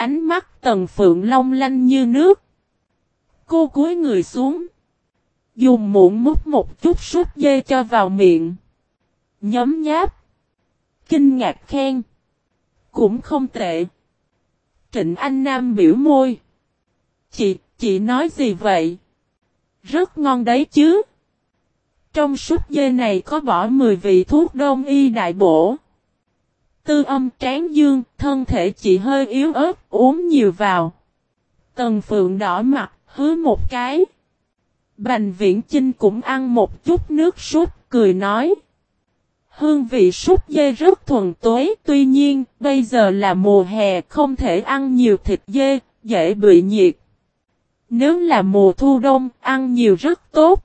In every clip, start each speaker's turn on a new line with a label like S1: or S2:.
S1: ánh mắt tần phượng long lanh như nước. Cô cúi người xuống. Dùng muỗng múc một chút súp dê cho vào miệng. Nhấm nháp. Kinh ngạc khen. Cũng không tệ. Trịnh Anh Nam biểu môi. Chị, chị nói gì vậy? Rất ngon đấy chứ. Trong súp dê này có bỏ 10 vị thuốc đông y đại bổ. Tư âm tráng dương, thân thể chị hơi yếu ớt, uống nhiều vào. Tần phượng đỏ mặt, hứa một cái. Bành viễn Chinh cũng ăn một chút nước súp, cười nói. Hương vị súp dê rất thuần tối, tuy nhiên, bây giờ là mùa hè, không thể ăn nhiều thịt dê, dễ bị nhiệt. Nếu là mùa thu đông, ăn nhiều rất tốt.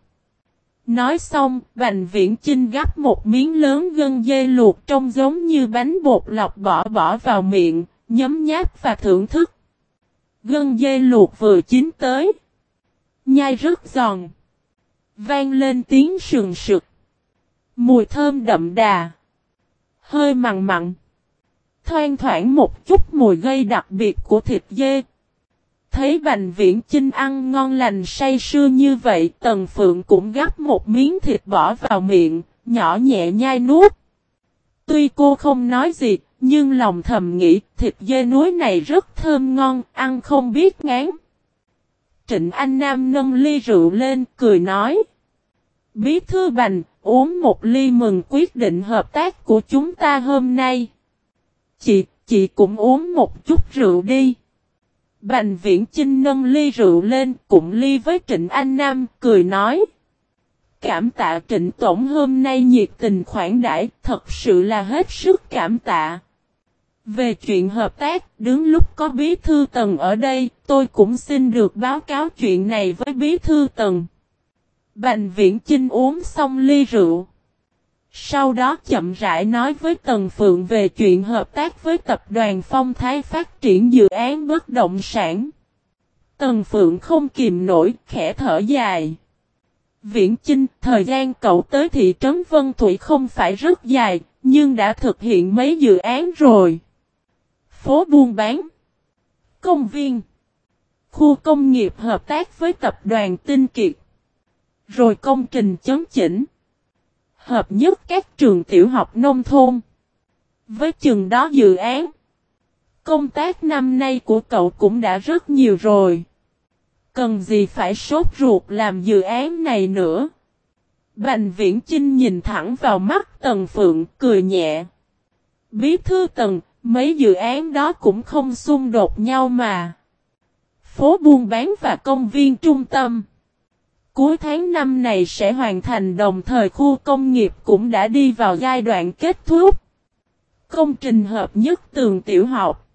S1: Nói xong, Bành Viễn Chinh gắp một miếng lớn gân dê luộc trông giống như bánh bột lọc bỏ bỏ vào miệng, nhấm nháp và thưởng thức. Gân dê luộc vừa chín tới. Nhai rất giòn. Vang lên tiếng sườn sực. Mùi thơm đậm đà. Hơi mặn mặn. Thoang thoảng một chút mùi gây đặc biệt của thịt dê. Thấy Bành Viễn Chinh ăn ngon lành say sưa như vậy, Tần Phượng cũng gắp một miếng thịt bỏ vào miệng, nhỏ nhẹ nhai nuốt. Tuy cô không nói gì, nhưng lòng thầm nghĩ thịt dê núi này rất thơm ngon, ăn không biết ngán. Trịnh Anh Nam nâng ly rượu lên, cười nói. Bí thư bành, uống một ly mừng quyết định hợp tác của chúng ta hôm nay. Chị, chị cũng uống một chút rượu đi. Bành viễn Trinh nâng ly rượu lên, cùng ly với Trịnh Anh Nam, cười nói. Cảm tạ Trịnh Tổng hôm nay nhiệt tình khoản đãi, thật sự là hết sức cảm tạ. Về chuyện hợp tác, đứng lúc có bí thư tần ở đây, tôi cũng xin được báo cáo chuyện này với bí thư tần. Bành viễn Trinh uống xong ly rượu. Sau đó chậm rãi nói với Tần Phượng về chuyện hợp tác với tập đoàn Phong Thái phát triển dự án bất động sản. Tần Phượng không kìm nổi, khẽ thở dài. Viễn Chinh, thời gian cậu tới thị trấn Vân Thủy không phải rất dài, nhưng đã thực hiện mấy dự án rồi. Phố buôn bán, công viên, khu công nghiệp hợp tác với tập đoàn Tinh Kiệt, rồi công trình chấn chỉnh hợp nhất các trường tiểu học nông thôn. Với chừng đó dự án, công tác năm nay của cậu cũng đã rất nhiều rồi. Cần gì phải sốt ruột làm dự án này nữa? Bành viễn Chinh nhìn thẳng vào mắt Tần Phượng cười nhẹ. Bí thư Tần, mấy dự án đó cũng không xung đột nhau mà. Phố buôn bán và công viên trung tâm. Cuối tháng năm này sẽ hoàn thành đồng thời khu công nghiệp cũng đã đi vào giai đoạn kết thúc. Công trình hợp nhất tường tiểu học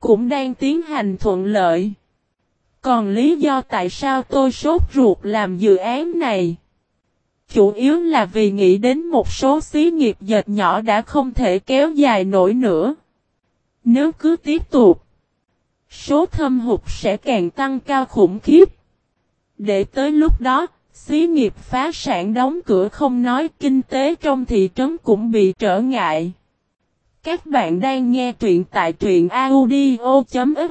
S1: cũng đang tiến hành thuận lợi. Còn lý do tại sao tôi sốt ruột làm dự án này? Chủ yếu là vì nghĩ đến một số xí nghiệp dệt nhỏ đã không thể kéo dài nổi nữa. Nếu cứ tiếp tục, số thâm hụt sẽ càng tăng cao khủng khiếp. Để tới lúc đó, xí nghiệp phá sản đóng cửa không nói kinh tế trong thị trấn cũng bị trở ngại. Các bạn đang nghe truyện tại truyện audio.fiz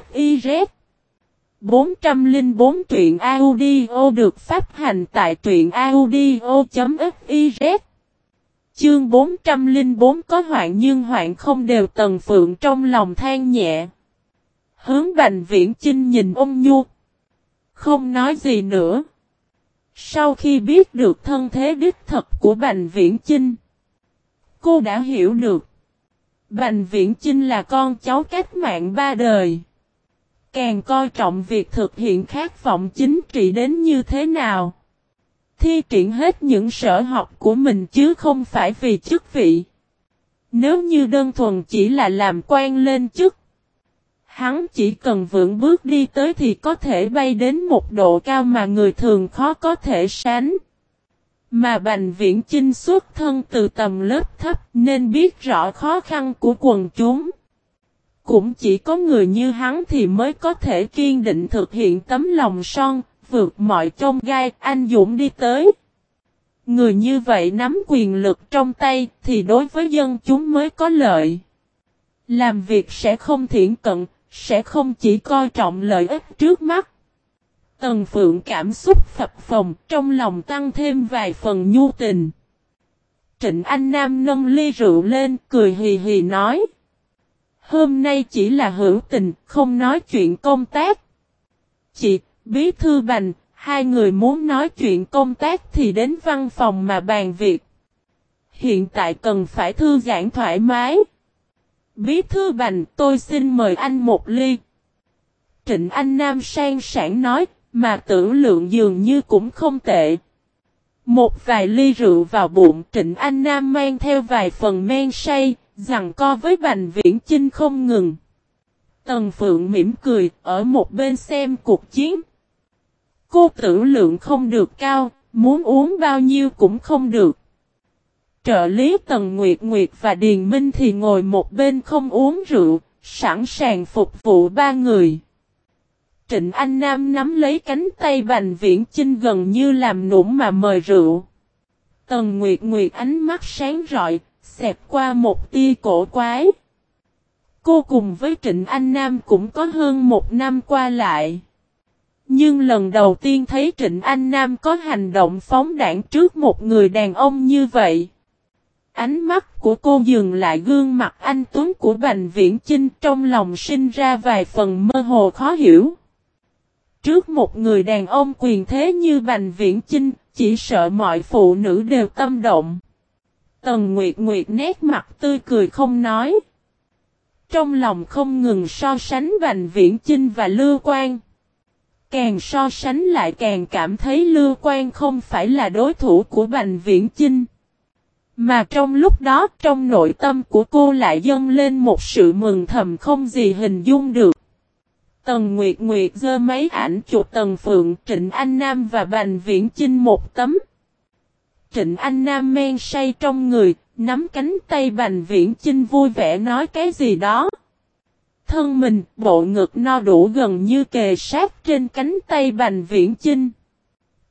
S1: 404 truyện audio được phát hành tại truyện audio.fiz Chương 404 có hoạn nhưng hoạn không đều tần phượng trong lòng than nhẹ. Hướng bành viễn chinh nhìn ông nhu. Không nói gì nữa. Sau khi biết được thân thế đích thật của Bành Viễn Chinh, cô đã hiểu được. Bành Viễn Chinh là con cháu cách mạng ba đời. Càng coi trọng việc thực hiện khát vọng chính trị đến như thế nào. Thi triển hết những sở học của mình chứ không phải vì chức vị. Nếu như đơn thuần chỉ là làm quan lên chức. Hắn chỉ cần vững bước đi tới thì có thể bay đến một độ cao mà người thường khó có thể sánh. Mà Bành Viễn Chinh xuất thân từ tầm lớp thấp nên biết rõ khó khăn của quần chúng. Cũng chỉ có người như hắn thì mới có thể kiên định thực hiện tấm lòng son, vượt mọi trông gai, anh Dũng đi tới. Người như vậy nắm quyền lực trong tay thì đối với dân chúng mới có lợi. Làm việc sẽ không thiện cận, sẽ không chỉ coi trọng lợi ích trước mắt. Tần Phượng cảm xúc phập phồng trong lòng tăng thêm vài phần nhu tình. Trịnh Anh Nam nâng ly rượu lên cười hì hì nói. Hôm nay chỉ là hữu tình, không nói chuyện công tác. Chị, Bí Thư Bành, hai người muốn nói chuyện công tác thì đến văn phòng mà bàn việc. Hiện tại cần phải thư giãn thoải mái. Bí Thư Bành, tôi xin mời anh một ly. Trịnh Anh Nam sang sản nói, mà tưởng lượng dường như cũng không tệ. Một vài ly rượu vào bụng Trịnh Anh Nam mang theo vài phần men say, rằng co với Bành Viễn Chinh không ngừng. Tần Phượng mỉm cười, ở một bên xem cuộc chiến. Cô tử lượng không được cao, muốn uống bao nhiêu cũng không được. Trợ lý Tần Nguyệt Nguyệt và Điền Minh thì ngồi một bên không uống rượu, sẵn sàng phục vụ ba người. Trịnh Anh Nam nắm lấy cánh tay Bành Viễn Chinh gần như làm nũng mà mời rượu. Tần Nguyệt Nguyệt ánh mắt sáng rọi, xẹp qua một tia cổ quái. Cô cùng với Trịnh Anh Nam cũng có hơn một năm qua lại. Nhưng lần đầu tiên thấy Trịnh Anh Nam có hành động phóng đảng trước một người đàn ông như vậy. Ánh mắt của cô dừng lại gương mặt anh Tuấn của Bành Viễn Chinh trong lòng sinh ra vài phần mơ hồ khó hiểu. Trước một người đàn ông quyền thế như Bành Viễn Chinh, chỉ sợ mọi phụ nữ đều tâm động. Tần Nguyệt Nguyệt nét mặt tươi cười không nói. Trong lòng không ngừng so sánh Bành Viễn Chinh và Lưu Quang. Càng so sánh lại càng cảm thấy Lưu Quang không phải là đối thủ của Bành Viễn Chinh. Mà trong lúc đó trong nội tâm của cô lại dâng lên một sự mừng thầm không gì hình dung được. Tần Nguyệt Nguyệt dơ mấy ảnh chụp Tần Phượng, Trịnh Anh Nam và Bành Viễn Chinh một tấm. Trịnh Anh Nam men say trong người, nắm cánh tay Bành Viễn Chinh vui vẻ nói cái gì đó. Thân mình, bộ ngực no đủ gần như kề sát trên cánh tay Bành Viễn Chinh.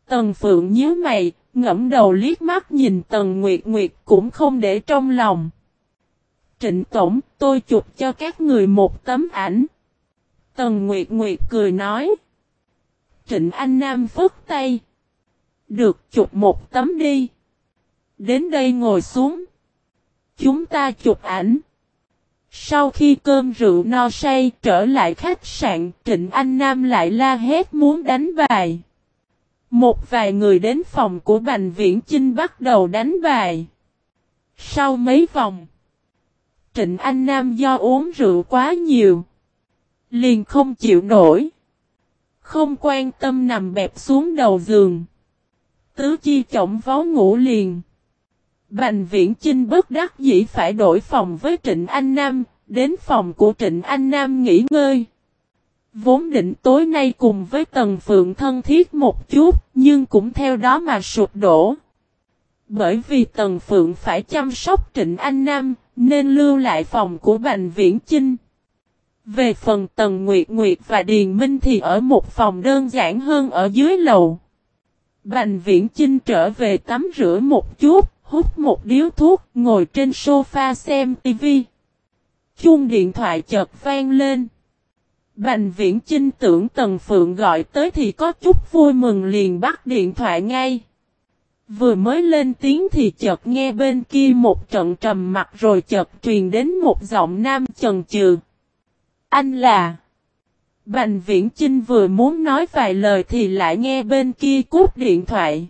S1: Tần Phượng nhớ mày, ngẫm đầu liếc mắt nhìn Tần Nguyệt Nguyệt cũng không để trong lòng. Trịnh Tổng, tôi chụp cho các người một tấm ảnh. Tần Nguyệt Nguyệt cười nói. Trịnh Anh Nam phức tay. Được chụp một tấm đi. Đến đây ngồi xuống. Chúng ta chụp ảnh. Sau khi cơm rượu no say trở lại khách sạn, Trịnh Anh Nam lại la hét muốn đánh bài. Một vài người đến phòng của Bành Viễn Chinh bắt đầu đánh bài. Sau mấy vòng, Trịnh Anh Nam do uống rượu quá nhiều. Liền không chịu nổi. Không quan tâm nằm bẹp xuống đầu giường. Tứ chi chổng vó ngủ liền. Bành viễn Chinh bất đắc dĩ phải đổi phòng với Trịnh Anh Nam, đến phòng của Trịnh Anh Nam nghỉ ngơi. Vốn định tối nay cùng với Tần Phượng thân thiết một chút, nhưng cũng theo đó mà sụp đổ. Bởi vì Tần Phượng phải chăm sóc Trịnh Anh Nam, nên lưu lại phòng của Bành Viễn Chinh. Về phần Tần Nguyệt Nguyệt và Điền Minh thì ở một phòng đơn giản hơn ở dưới lầu. Bành Viễn Chinh trở về tắm rửa một chút, hút một điếu thuốc, ngồi trên sofa xem tivi. Chuông điện thoại chợt vang lên. Bành Viễn Chinh tưởng Tần Phượng gọi tới thì có chút vui mừng liền bắt điện thoại ngay. Vừa mới lên tiếng thì chợt nghe bên kia một trận trầm mặt rồi chợt truyền đến một giọng nam chần chừ. Anh là... Bành viễn Trinh vừa muốn nói vài lời thì lại nghe bên kia cút điện thoại.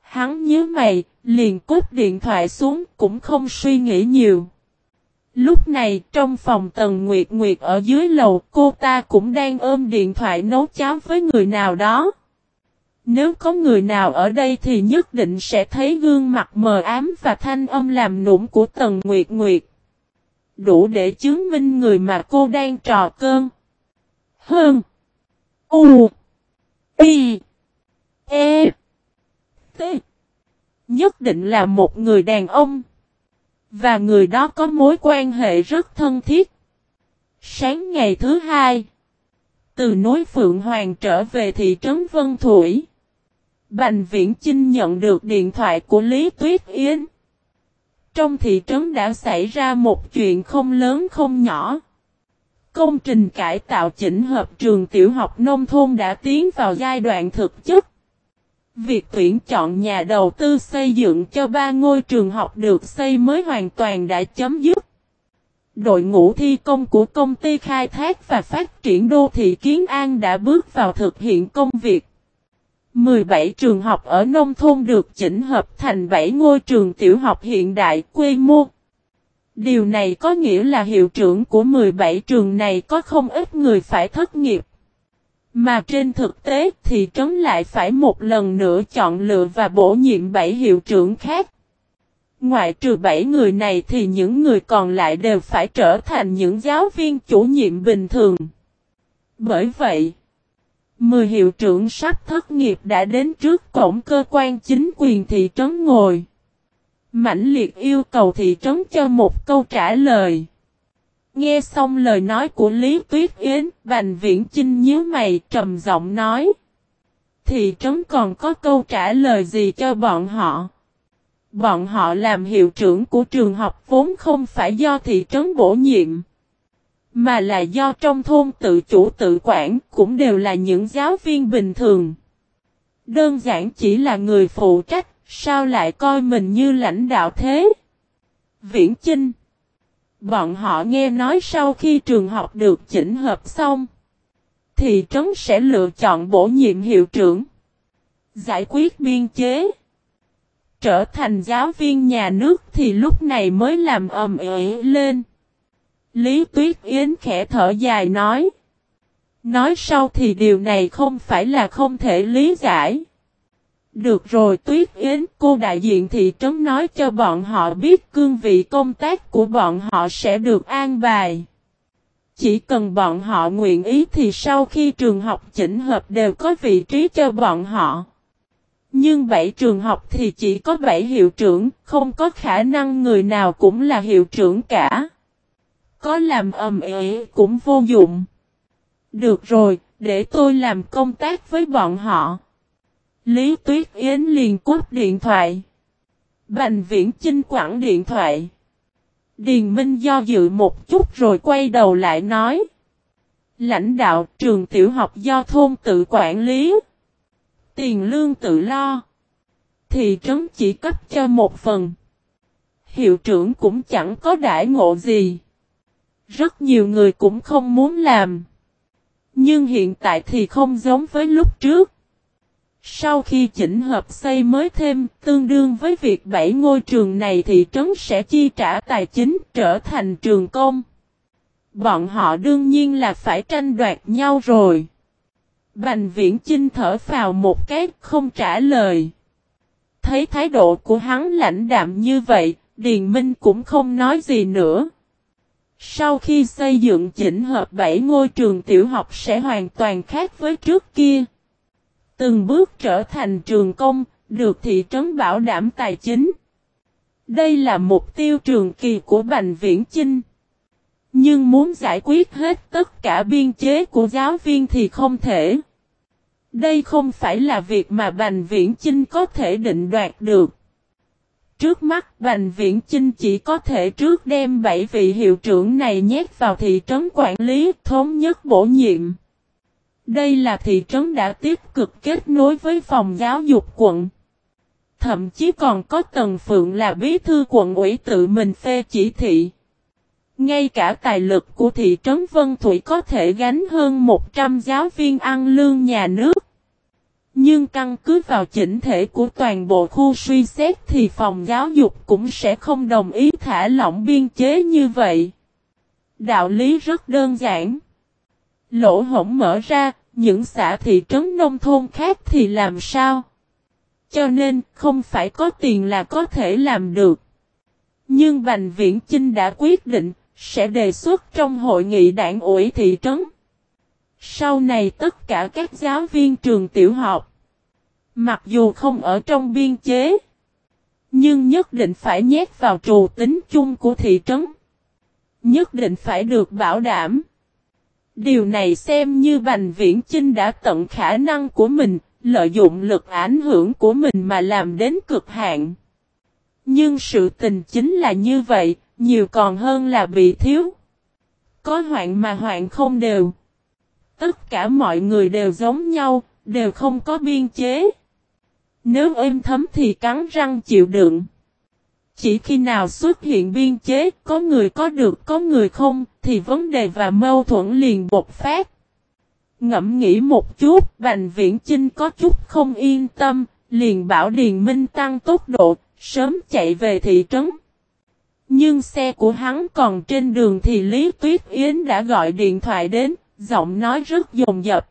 S1: Hắn nhớ mày, liền cút điện thoại xuống cũng không suy nghĩ nhiều. Lúc này, trong phòng Tần Nguyệt Nguyệt ở dưới lầu, cô ta cũng đang ôm điện thoại nấu cháo với người nào đó. Nếu có người nào ở đây thì nhất định sẽ thấy gương mặt mờ ám và thanh âm làm nũng của Tần Nguyệt Nguyệt đủ để chứng minh người mà cô đang trò cơn. Hơn. U. Y. E. T. Nhất định là một người đàn ông. Và người đó có mối quan hệ rất thân thiết. Sáng ngày thứ hai. Từ núi Phượng Hoàng trở về thị trấn Vân Thủy. Bành Viễn Chinh nhận được điện thoại của Lý Tuyết Yến. Trong thị trấn đã xảy ra một chuyện không lớn không nhỏ. Công trình cải tạo chỉnh hợp trường tiểu học nông thôn đã tiến vào giai đoạn thực chất. Việc tuyển chọn nhà đầu tư xây dựng cho ba ngôi trường học được xây mới hoàn toàn đã chấm dứt. Đội ngũ thi công của công ty khai thác và phát triển đô thị Kiến An đã bước vào thực hiện công việc. 17 trường học ở nông thôn được chỉnh hợp thành 7 ngôi trường tiểu học hiện đại quy mô. Điều này có nghĩa là hiệu trưởng của 17 trường này có không ít người phải thất nghiệp. Mà trên thực tế thì trấn lại phải một lần nữa chọn lựa và bổ nhiệm 7 hiệu trưởng khác. Ngoại trừ 7 người này thì những người còn lại đều phải trở thành những giáo viên chủ nhiệm bình thường. Bởi vậy, 10 hiệu trưởng sắp thất nghiệp đã đến trước cổng cơ quan chính quyền thị trấn ngồi. Mãnh liệt yêu cầu thị trấn cho một câu trả lời. Nghe xong lời nói của Lý Tuyết Yến, Bành Viễn Chinh nhíu mày trầm giọng nói. Thị trấn còn có câu trả lời gì cho bọn họ? Bọn họ làm hiệu trưởng của trường học vốn không phải do thị trấn bổ nhiệm. Mà là do trong thôn tự chủ tự quản cũng đều là những giáo viên bình thường. Đơn giản chỉ là người phụ trách, sao lại coi mình như lãnh đạo thế? Viễn Chinh Bọn họ nghe nói sau khi trường học được chỉnh hợp xong, thị trấn sẽ lựa chọn bổ nhiệm hiệu trưởng, giải quyết biên chế, trở thành giáo viên nhà nước thì lúc này mới làm ầm ĩ lên. Lý Tuyết Yến khẽ thở dài nói. Nói sau thì điều này không phải là không thể lý giải. Được rồi Tuyết Yến, cô đại diện thị trấn nói cho bọn họ biết cương vị công tác của bọn họ sẽ được an bài. Chỉ cần bọn họ nguyện ý thì sau khi trường học chỉnh hợp đều có vị trí cho bọn họ. Nhưng bảy trường học thì chỉ có bảy hiệu trưởng, không có khả năng người nào cũng là hiệu trưởng cả. Có làm ầm ĩ cũng vô dụng. Được rồi, để tôi làm công tác với bọn họ. Lý Tuyết Yến liền cúp điện thoại. Bành viễn chinh quẳng điện thoại. Điền Minh do dự một chút rồi quay đầu lại nói. Lãnh đạo trường tiểu học do thôn tự quản lý. Tiền lương tự lo. Thị trấn chỉ cấp cho một phần. Hiệu trưởng cũng chẳng có đại ngộ gì. Rất nhiều người cũng không muốn làm. Nhưng hiện tại thì không giống với lúc trước. Sau khi chỉnh hợp xây mới thêm, tương đương với việc bảy ngôi trường này thị trấn sẽ chi trả tài chính trở thành trường công. Bọn họ đương nhiên là phải tranh đoạt nhau rồi. Bành viễn chinh thở vào một cái không trả lời. Thấy thái độ của hắn lãnh đạm như vậy, Điền Minh cũng không nói gì nữa. Sau khi xây dựng chỉnh hợp bảy ngôi trường tiểu học sẽ hoàn toàn khác với trước kia. Từng bước trở thành trường công, được thị trấn bảo đảm tài chính. Đây là mục tiêu trường kỳ của Bành Viễn Chinh. Nhưng muốn giải quyết hết tất cả biên chế của giáo viên thì không thể. Đây không phải là việc mà Bành Viễn Chinh có thể định đoạt được. Trước mắt Bành Viễn Chinh chỉ có thể trước đem bảy vị hiệu trưởng này nhét vào thị trấn quản lý thống nhất bổ nhiệm. Đây là thị trấn đã tiếp cực kết nối với phòng giáo dục quận. Thậm chí còn có Tần Phượng là bí thư quận ủy tự mình phê chỉ thị. Ngay cả tài lực của thị trấn Vân Thủy có thể gánh hơn 100 giáo viên ăn lương nhà nước. Nhưng căn cứ vào chỉnh thể của toàn bộ khu suy xét thì phòng giáo dục cũng sẽ không đồng ý thả lỏng biên chế như vậy. Đạo lý rất đơn giản. Lỗ hổng mở ra, những xã thị trấn nông thôn khác thì làm sao? Cho nên, không phải có tiền là có thể làm được. Nhưng Bành Viễn Chinh đã quyết định, sẽ đề xuất trong hội nghị đảng ủy thị trấn. Sau này tất cả các giáo viên trường tiểu học, mặc dù không ở trong biên chế, nhưng nhất định phải nhét vào trù tính chung của thị trấn. Nhất định phải được bảo đảm. Điều này xem như Bành Viễn Chinh đã tận khả năng của mình, lợi dụng lực ảnh hưởng của mình mà làm đến cực hạn. Nhưng sự tình chính là như vậy, nhiều còn hơn là bị thiếu. Có hoạn mà hoạn không đều. Tất cả mọi người đều giống nhau, đều không có biên chế. Nếu êm thấm thì cắn răng chịu đựng. Chỉ khi nào xuất hiện biên chế, có người có được có người không, thì vấn đề và mâu thuẫn liền bộc phát. Ngẫm nghĩ một chút, Bành Viễn Chinh có chút không yên tâm, liền bảo Điền Minh tăng tốc độ, sớm chạy về thị trấn. Nhưng xe của hắn còn trên đường thì Lý Tuyết Yến đã gọi điện thoại đến, giọng nói rất dồn dập.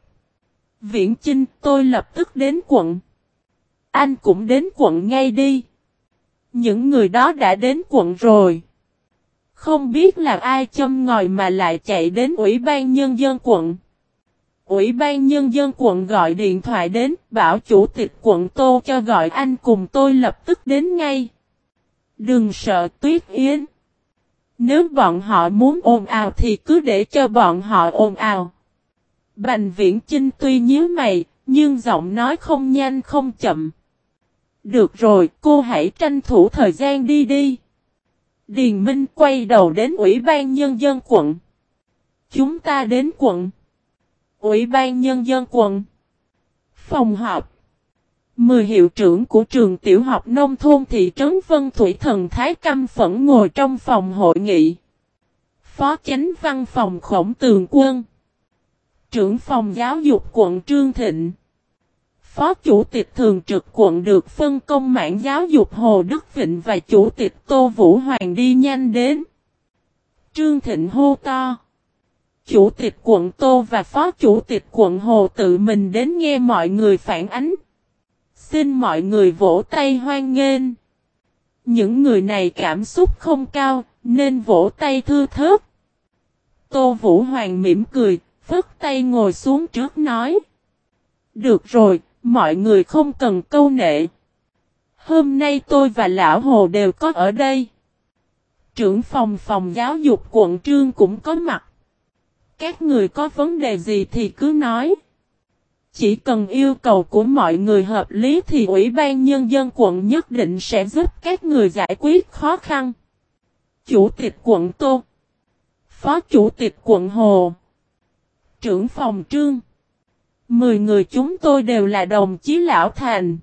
S1: Viễn Chinh, tôi lập tức đến quận. Anh cũng đến quận ngay đi. Những người đó đã đến quận rồi. Không biết là ai châm ngòi mà lại chạy đến Ủy ban Nhân dân quận. Ủy ban Nhân dân quận gọi điện thoại đến, bảo chủ tịch quận Tô cho gọi anh cùng tôi lập tức đến ngay. Đừng sợ Tuyết Yến. Nếu bọn họ muốn ồn ào thì cứ để cho bọn họ ồn ào. Bành viễn Trinh tuy nhíu mày, nhưng giọng nói không nhanh không chậm. Được rồi, cô hãy tranh thủ thời gian đi đi. Điền Minh quay đầu đến Ủy ban Nhân dân quận. Chúng ta đến quận. Ủy ban Nhân dân quận. Phòng họp. Mười hiệu trưởng của trường tiểu học nông thôn thị trấn Vân Thủy Thần Thái Căm Phẫn ngồi trong phòng hội nghị. Phó chánh văn phòng khổng tường quân. Trưởng phòng giáo dục quận Trương Thịnh. Phó chủ tịch thường trực quận được phân công mạng giáo dục Hồ Đức Vịnh và chủ tịch Tô Vũ Hoàng đi nhanh đến. Trương Thịnh hô to. Chủ tịch quận Tô và phó chủ tịch quận Hồ tự mình đến nghe mọi người phản ánh. Xin mọi người vỗ tay hoan nghênh. Những người này cảm xúc không cao, nên vỗ tay thư thớt. Tô Vũ Hoàng mỉm cười, phất tay ngồi xuống trước nói. Được rồi, mọi người không cần câu nệ. Hôm nay tôi và Lão Hồ đều có ở đây. Trưởng phòng phòng giáo dục quận Trương cũng có mặt. Các người có vấn đề gì thì cứ nói. Chỉ cần yêu cầu của mọi người hợp lý thì Ủy ban Nhân dân quận nhất định sẽ giúp các người giải quyết khó khăn. Chủ tịch quận Tô Phó Chủ tịch quận Hồ Trưởng phòng Trương Mười người chúng tôi đều là đồng chí Lão Thành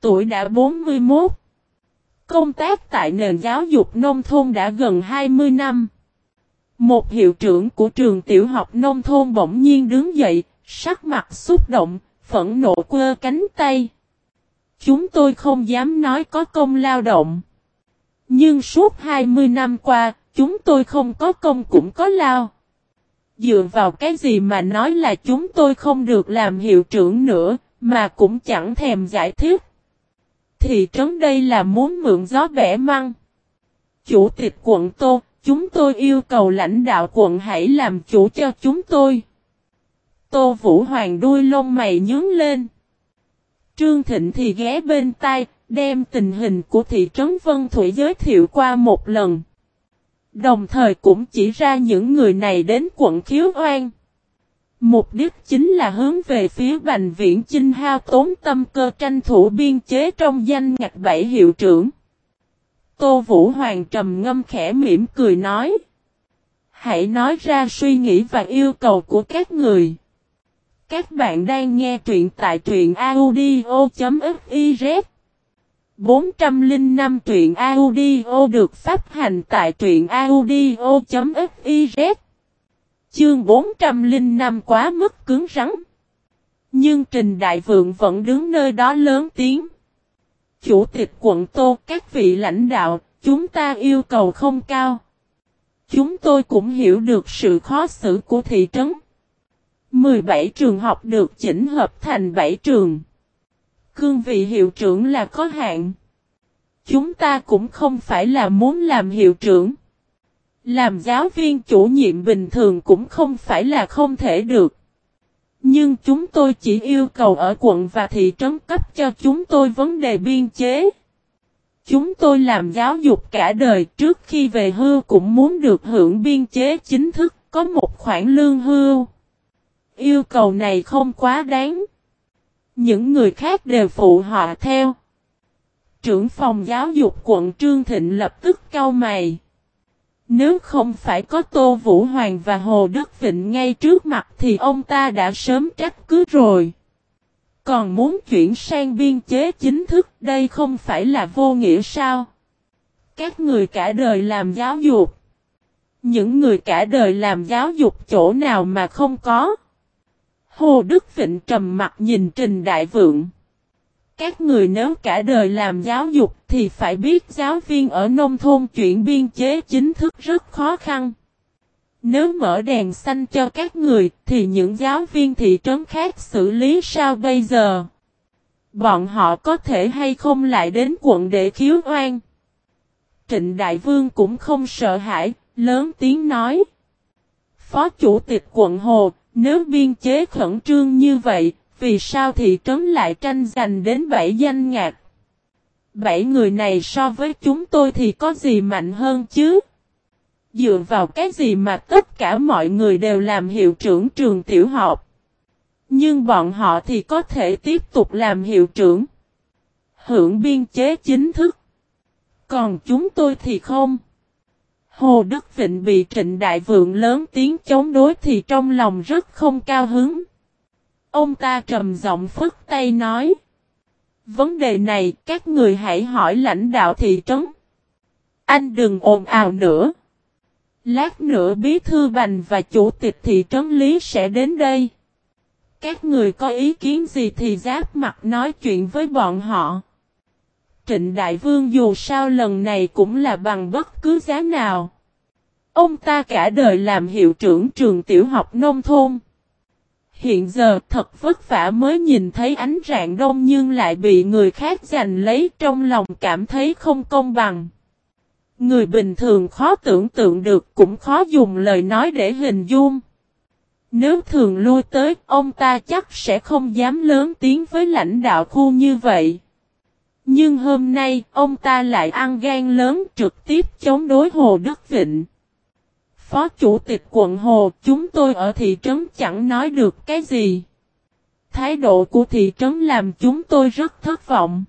S1: Tuổi đã 41 Công tác tại nền giáo dục nông thôn đã gần 20 năm Một hiệu trưởng của trường tiểu học nông thôn bỗng nhiên đứng dậy Sắc mặt xúc động, phẫn nộ quơ cánh tay. Chúng tôi không dám nói có công lao động. Nhưng suốt 20 năm qua, chúng tôi không có công cũng có lao. Dựa vào cái gì mà nói là chúng tôi không được làm hiệu trưởng nữa, mà cũng chẳng thèm giải thích. Thị trấn đây là muốn mượn gió bẻ măng. Chủ tịch quận Tô, chúng tôi yêu cầu lãnh đạo quận hãy làm chủ cho chúng tôi. Tô Vũ Hoàng đuôi lông mày nhướng lên. Trương Thịnh thì ghé bên tai, đem tình hình của thị trấn Vân Thủy giới thiệu qua một lần. Đồng thời cũng chỉ ra những người này đến quận Khiếu Oan. Mục đích chính là hướng về phía Bành Viễn Chinh hao tốn tâm cơ tranh thủ biên chế trong danh ngạch bảy hiệu trưởng. Tô Vũ Hoàng trầm ngâm khẽ mỉm cười nói. Hãy nói ra suy nghĩ và yêu cầu của các người. Các bạn đang nghe truyện tại truyện audio.fif 405 truyện audio được phát hành tại truyện audio.fiz Chương 405 quá mức cứng rắn. Nhưng Trình Đại Vượng vẫn đứng nơi đó lớn tiếng. Chủ tịch quận Tô, các vị lãnh đạo, Chúng ta yêu cầu không cao. Chúng tôi cũng hiểu được sự khó xử của thị trấn. 17 trường học được chỉnh hợp thành 7 trường. Cương vị hiệu trưởng là có hạn. Chúng ta cũng không phải là muốn làm hiệu trưởng. Làm giáo viên chủ nhiệm bình thường cũng không phải là không thể được. Nhưng chúng tôi chỉ yêu cầu ở quận và thị trấn cấp cho chúng tôi vấn đề biên chế. Chúng tôi làm giáo dục cả đời trước khi về hưu cũng muốn được hưởng biên chế chính thức có một khoản lương hưu. Yêu cầu này không quá đáng. Những người khác đều phụ họ theo. Trưởng phòng giáo dục quận Trương Thịnh lập tức cau mày. Nếu không phải có Tô Vũ Hoàng và Hồ Đức Vịnh ngay trước mặt thì ông ta đã sớm trách cứ rồi. Còn muốn chuyển sang biên chế chính thức, đây không phải là vô nghĩa sao? Các người cả đời làm giáo dục. Những người cả đời làm giáo dục chỗ nào mà không có. Hồ Đức Vịnh trầm mặt nhìn Trình Đại Vượng. Các người nếu cả đời làm giáo dục thì phải biết giáo viên ở nông thôn chuyển biên chế chính thức rất khó khăn. Nếu mở đèn xanh cho các người thì những giáo viên thị trấn khác xử lý sao bây giờ? Bọn họ có thể hay không lại đến quận để khiếu oan? Trịnh Đại Vương cũng không sợ hãi, lớn tiếng nói. Phó chủ tịch quận Hồ, nếu biên chế khẩn trương như vậy, vì sao thị trấn lại tranh giành đến bảy danh ngạc? Bảy người này so với chúng tôi thì có gì mạnh hơn chứ? Dựa vào cái gì mà tất cả mọi người đều làm hiệu trưởng trường tiểu học? Nhưng bọn họ thì có thể tiếp tục làm hiệu trưởng. Hưởng biên chế chính thức. Còn chúng tôi thì không. Hồ Đức Vịnh bị trịnh đại vượng lớn tiếng chống đối thì trong lòng rất không cao hứng. Ông ta trầm giọng phức tay nói. Vấn đề này các người hãy hỏi lãnh đạo thị trấn. Anh đừng ồn ào nữa. Lát nữa bí thư bành và chủ tịch thị trấn Lý sẽ đến đây. Các người có ý kiến gì thì giáp mặt nói chuyện với bọn họ. Trịnh Đại Vương dù sao lần này cũng là bằng bất cứ giá nào. Ông ta cả đời làm hiệu trưởng trường tiểu học nông thôn. Hiện giờ thật vất vả mới nhìn thấy ánh rạng đông nhưng lại bị người khác giành lấy trong lòng cảm thấy không công bằng. Người bình thường khó tưởng tượng được cũng khó dùng lời nói để hình dung. Nếu thường lui tới, ông ta chắc sẽ không dám lớn tiếng với lãnh đạo khu như vậy. Nhưng hôm nay, ông ta lại ăn gan lớn trực tiếp chống đối Hồ Đức Vịnh. Phó Chủ tịch quận Hồ, chúng tôi ở thị trấn chẳng nói được cái gì. Thái độ của thị trấn làm chúng tôi rất thất vọng.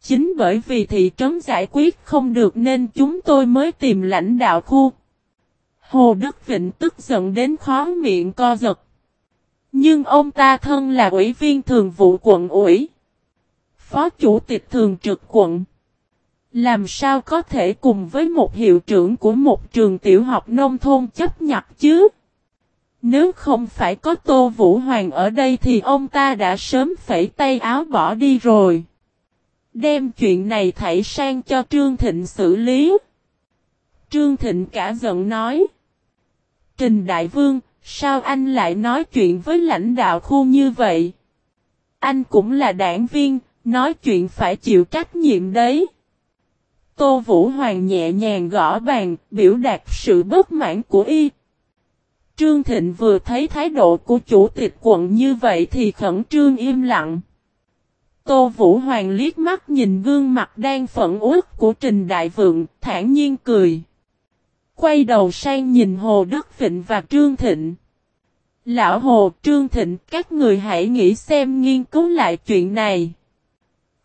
S1: Chính bởi vì thị trấn giải quyết không được nên chúng tôi mới tìm lãnh đạo khu. Hồ Đức Vịnh tức giận đến khó miệng co giật. Nhưng ông ta thân là ủy viên thường vụ quận ủy. Phó chủ tịch thường trực quận. Làm sao có thể cùng với một hiệu trưởng của một trường tiểu học nông thôn chấp nhặt chứ? Nếu không phải có Tô Vũ Hoàng ở đây thì ông ta đã sớm phẩy tay áo bỏ đi rồi. Đem chuyện này thảy sang cho Trương Thịnh xử lý. Trương Thịnh cả giận nói. Trình Đại Vương, sao anh lại nói chuyện với lãnh đạo khu như vậy? Anh cũng là đảng viên, nói chuyện phải chịu trách nhiệm đấy. Tô Vũ Hoàng nhẹ nhàng gõ bàn, biểu đạt sự bất mãn của y. Trương Thịnh vừa thấy thái độ của chủ tịch quận như vậy thì khẩn trương im lặng. Tô Vũ Hoàng liếc mắt nhìn gương mặt đang phẫn uất của Trình Đại Vượng, thản nhiên cười. Quay đầu sang nhìn Hồ Đức Vịnh và Trương Thịnh. Lão Hồ, Trương Thịnh, các người hãy nghĩ xem nghiên cứu lại chuyện này.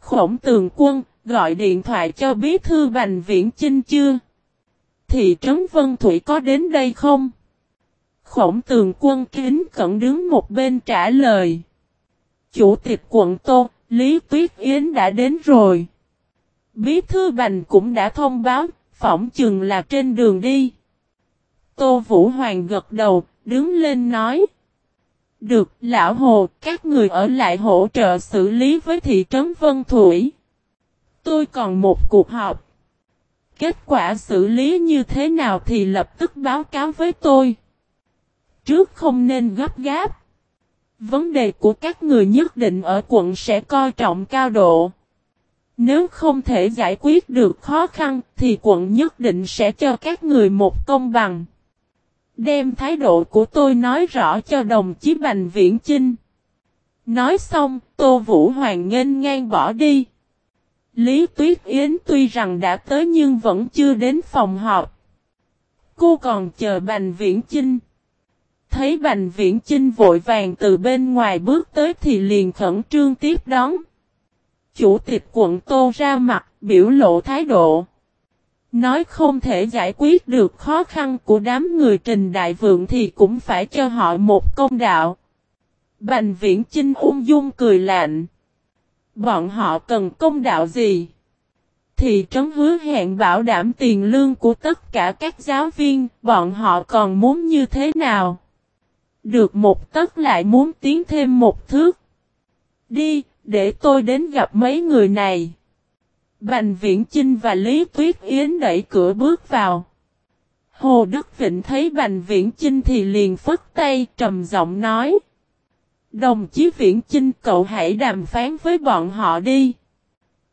S1: Khổng tường quân, gọi điện thoại cho bí thư Bành Viễn Chinh chưa? Thị trấn Vân Thủy có đến đây không? Khổng tường quân kính cẩn đứng một bên trả lời. Chủ tịch quận Tô, Lý Tuyết Yến đã đến rồi. Bí thư Bành cũng đã thông báo, phỏng chừng là trên đường đi. Tô Vũ Hoàng gật đầu, đứng lên nói. Được, lão hồ, các người ở lại hỗ trợ xử lý với thị trấn Vân Thủy. Tôi còn một cuộc họp. Kết quả xử lý như thế nào thì lập tức báo cáo với tôi. Trước không nên gấp gáp. Vấn đề của các người nhất định ở quận sẽ coi trọng cao độ. Nếu không thể giải quyết được khó khăn thì quận nhất định sẽ cho các người một công bằng. Đem thái độ của tôi nói rõ cho đồng chí Bành Viễn Chinh. Nói xong, Tô Vũ Hoàng nghênh ngang bỏ đi. Lý Tuyết Yến tuy rằng đã tới nhưng vẫn chưa đến phòng họp. Cô còn chờ Bành Viễn Chinh. Thấy Bành Viễn Chinh vội vàng từ bên ngoài bước tới thì liền khẩn trương tiếp đón. Chủ tịch quận Tô ra mặt, biểu lộ thái độ. Nói không thể giải quyết được khó khăn của đám người trình đại vượng thì cũng phải cho họ một công đạo. Bành viễn Chinh ung dung cười lạnh. Bọn họ cần công đạo gì? Thị trấn hứa hẹn bảo đảm tiền lương của tất cả các giáo viên, bọn họ còn muốn như thế nào? Được một tấc lại muốn tiến thêm một thước. Đi, để tôi đến gặp mấy người này. Bành Viễn Chinh và Lý Tuyết Yến đẩy cửa bước vào. Hồ Đức Vịnh thấy Bành Viễn Chinh thì liền phất tay trầm giọng nói. Đồng chí Viễn Chinh cậu hãy đàm phán với bọn họ đi.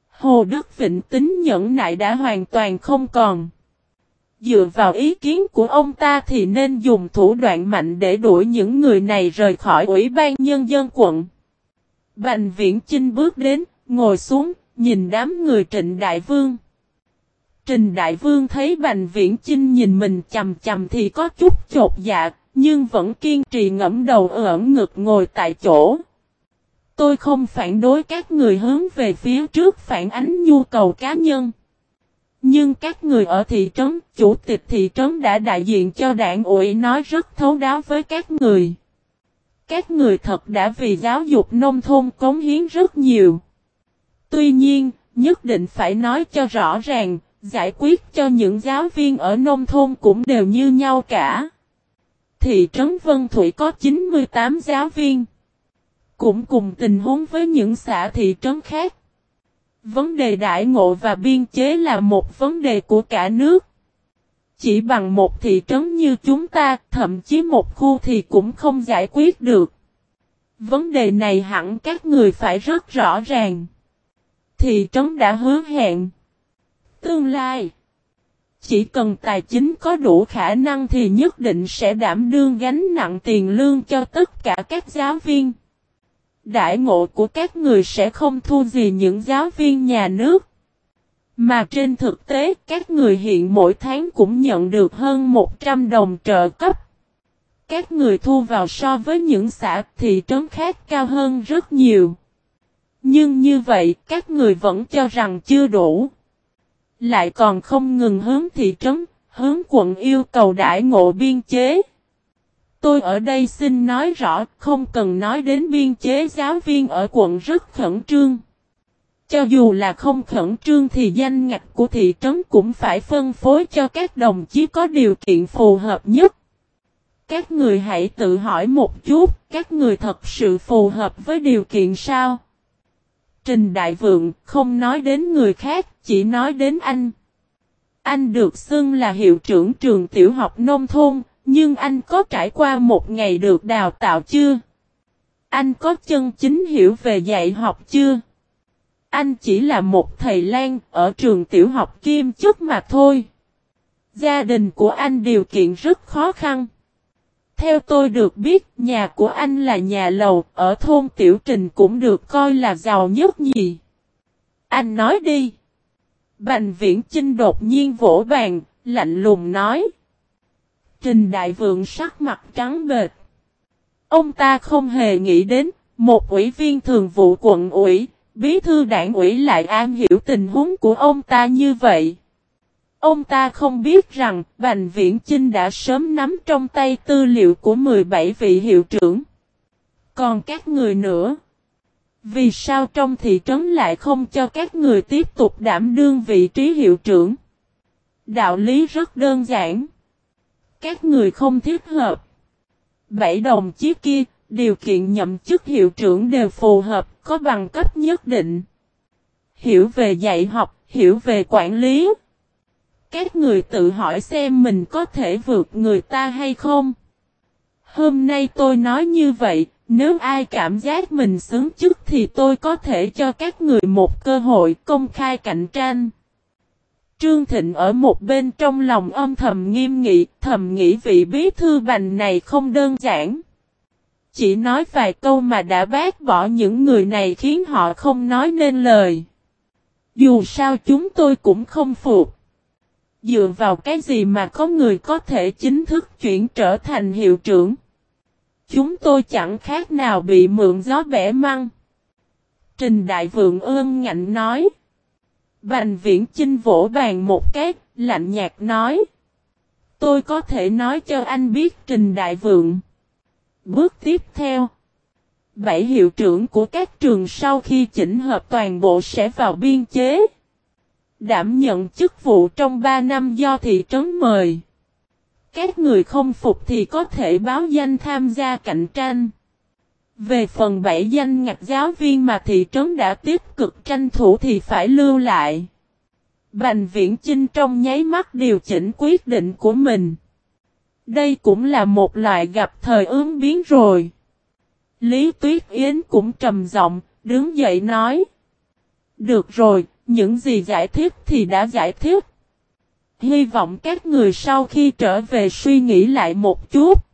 S1: Hồ Đức Vịnh tính nhẫn nại đã hoàn toàn không còn. Dựa vào ý kiến của ông ta thì nên dùng thủ đoạn mạnh để đuổi những người này rời khỏi Ủy ban Nhân dân quận. Bành Viễn Chinh bước đến, ngồi xuống, nhìn đám người Trịnh Đại Vương. Trình Đại Vương thấy Bành Viễn Chinh nhìn mình chầm chầm thì có chút chột dạ, nhưng vẫn kiên trì ngẫm đầu ẩn ngực ngồi tại chỗ. Tôi không phản đối các người hướng về phía trước phản ánh nhu cầu cá nhân. Nhưng các người ở thị trấn, chủ tịch thị trấn đã đại diện cho đảng ủy nói rất thấu đáo với các người. Các người thật đã vì giáo dục nông thôn cống hiến rất nhiều. Tuy nhiên, nhất định phải nói cho rõ ràng, giải quyết cho những giáo viên ở nông thôn cũng đều như nhau cả. Thị trấn Vân Thủy có 98 giáo viên. Cũng cùng tình huống với những xã thị trấn khác. Vấn đề đại ngộ và biên chế là một vấn đề của cả nước. Chỉ bằng một thị trấn như chúng ta, thậm chí một khu thì cũng không giải quyết được. Vấn đề này hẳn các người phải rất rõ ràng. Thị trấn đã hứa hẹn. Tương lai. Chỉ cần tài chính có đủ khả năng thì nhất định sẽ đảm đương gánh nặng tiền lương cho tất cả các giáo viên. Đại ngộ của các người sẽ không thu gì những giáo viên nhà nước. Mà trên thực tế, các người hiện mỗi tháng cũng nhận được hơn 100 đồng trợ cấp. Các người thu vào so với những xã thị trấn khác cao hơn rất nhiều. Nhưng như vậy các người vẫn cho rằng chưa đủ. Lại còn không ngừng hướng thị trấn, hướng quận yêu cầu đại ngộ biên chế. Tôi ở đây xin nói rõ, không cần nói đến biên chế giáo viên ở quận rất khẩn trương. Cho dù là không khẩn trương thì danh ngạch của thị trấn cũng phải phân phối cho các đồng chí có điều kiện phù hợp nhất. Các người hãy tự hỏi một chút, các người thật sự phù hợp với điều kiện sao? Trình Đại Vượng không nói đến người khác, chỉ nói đến anh. Anh được xưng là hiệu trưởng trường tiểu học nông thôn, nhưng anh có trải qua một ngày được đào tạo chưa? Anh có chân chính hiểu về dạy học chưa? Anh chỉ là một thầy lan ở trường tiểu học kim chức mà thôi. Gia đình của anh điều kiện rất khó khăn. Theo tôi được biết, nhà của anh là nhà lầu, ở thôn Tiểu Trình cũng được coi là giàu nhất nhì. Anh nói đi. Bành viễn Trinh đột nhiên vỗ bàn, lạnh lùng nói. Trình đại vượng sắc mặt trắng bệt. Ông ta không hề nghĩ đến, một ủy viên thường vụ quận ủy, bí thư đảng ủy lại an hiểu tình huống của ông ta như vậy. Ông ta không biết rằng Bành Viễn Chinh đã sớm nắm trong tay tư liệu của 17 vị hiệu trưởng. Còn các người nữa? Vì sao trong thị trấn lại không cho các người tiếp tục đảm đương vị trí hiệu trưởng? Đạo lý rất đơn giản. Các người không thiết hợp. Bảy đồng chí kia, điều kiện nhậm chức hiệu trưởng đều phù hợp, có bằng cấp nhất định. Hiểu về dạy học, hiểu về quản lý. Các người tự hỏi xem mình có thể vượt người ta hay không. Hôm nay tôi nói như vậy, nếu ai cảm giác mình xứng chức thì tôi có thể cho các người một cơ hội công khai cạnh tranh. Trương Thịnh ở một bên trong lòng âm thầm nghiêm nghị, thầm nghĩ vị bí thư bành này không đơn giản. Chỉ nói vài câu mà đã bác bỏ những người này khiến họ không nói nên lời. Dù sao chúng tôi cũng không phục. Dựa vào cái gì mà có người có thể chính thức chuyển trở thành hiệu trưởng? Chúng tôi chẳng khác nào bị mượn gió bẻ măng. Trình Đại Vượng ơn ngạnh nói. Bành viễn chinh vỗ bàn một cái, Lạnh nhạt nói. Tôi có thể nói cho anh biết Trình Đại Vượng. Bước tiếp theo. Bảy hiệu trưởng của các trường sau khi chỉnh hợp toàn bộ sẽ vào biên chế. Đảm nhận chức vụ trong 3 năm do thị trấn mời. Các người không phục thì có thể báo danh tham gia cạnh tranh. Về phần bảy danh ngạch giáo viên mà thị trấn đã tiếp cực tranh thủ thì phải lưu lại. Bành viễn Chinh trong nháy mắt điều chỉnh quyết định của mình. Đây cũng là một loại gặp thời ứng biến rồi. Lý Tuyết Yến cũng trầm giọng, đứng dậy nói. Được rồi, những gì giải thích thì đã giải thích. Hy vọng các người sau khi trở về suy nghĩ lại một chút.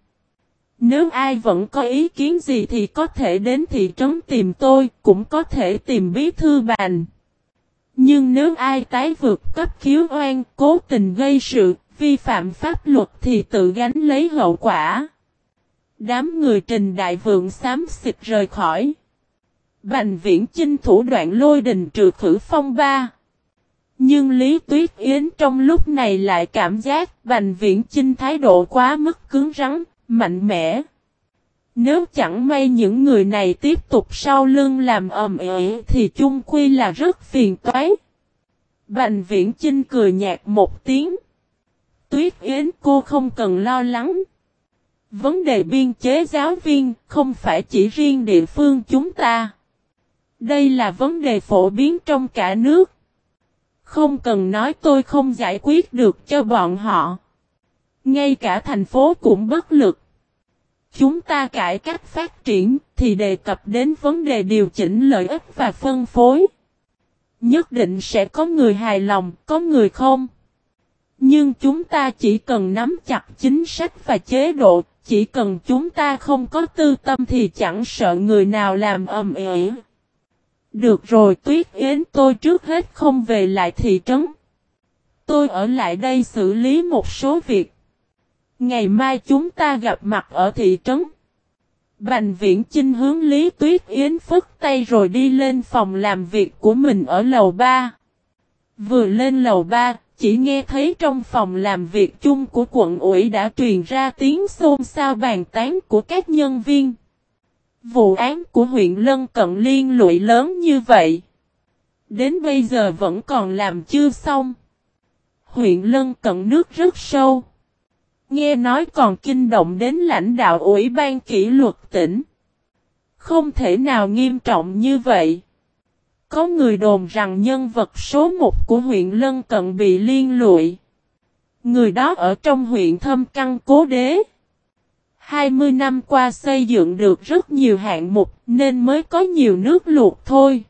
S1: Nếu ai vẫn có ý kiến gì thì có thể đến thị trấn tìm tôi, cũng có thể tìm bí thư bàn. Nhưng nếu ai tái vượt cấp khiếu oan, cố tình gây sự, vi phạm pháp luật thì tự gánh lấy hậu quả. Đám người trình đại vượng xám xịt rời khỏi. Bành viễn chinh thủ đoạn lôi đình trừ khử phong ba. Nhưng Lý Tuyết Yến trong lúc này lại cảm giác Bành Viễn Chinh thái độ quá mức cứng rắn, mạnh mẽ. Nếu chẳng may những người này tiếp tục sau lưng làm ầm ĩ thì chung quy là rất phiền toái. Bành Viễn Chinh cười nhạt một tiếng. Tuyết Yến cô không cần lo lắng. Vấn đề biên chế giáo viên không phải chỉ riêng địa phương chúng ta. Đây là vấn đề phổ biến trong cả nước. Không cần nói tôi không giải quyết được cho bọn họ. Ngay cả thành phố cũng bất lực. Chúng ta cải cách phát triển thì đề cập đến vấn đề điều chỉnh lợi ích và phân phối. Nhất định sẽ có người hài lòng, có người không. Nhưng chúng ta chỉ cần nắm chặt chính sách và chế độ, chỉ cần chúng ta không có tư tâm thì chẳng sợ người nào làm ầm ĩ. Được rồi Tuyết Yến tôi trước hết không về lại thị trấn. Tôi ở lại đây xử lý một số việc. Ngày mai chúng ta gặp mặt ở thị trấn. Bành viễn chinh hướng Lý Tuyết Yến phức tay rồi đi lên phòng làm việc của mình ở lầu 3. Vừa lên lầu 3, chỉ nghe thấy trong phòng làm việc chung của quận ủy đã truyền ra tiếng xôn xao bàn tán của các nhân viên. Vụ án của huyện Lân Cận liên lụy lớn như vậy. Đến bây giờ vẫn còn làm chưa xong. Huyện Lân Cận nước rất sâu. Nghe nói còn kinh động đến lãnh đạo Ủy ban kỷ luật tỉnh. Không thể nào nghiêm trọng như vậy. Có người đồn rằng nhân vật số 1 của huyện Lân Cận bị liên lụy. Người đó ở trong huyện Thâm Căn Cố Đế. 20 năm qua xây dựng được rất nhiều hạng mục nên mới có nhiều nước luộc thôi.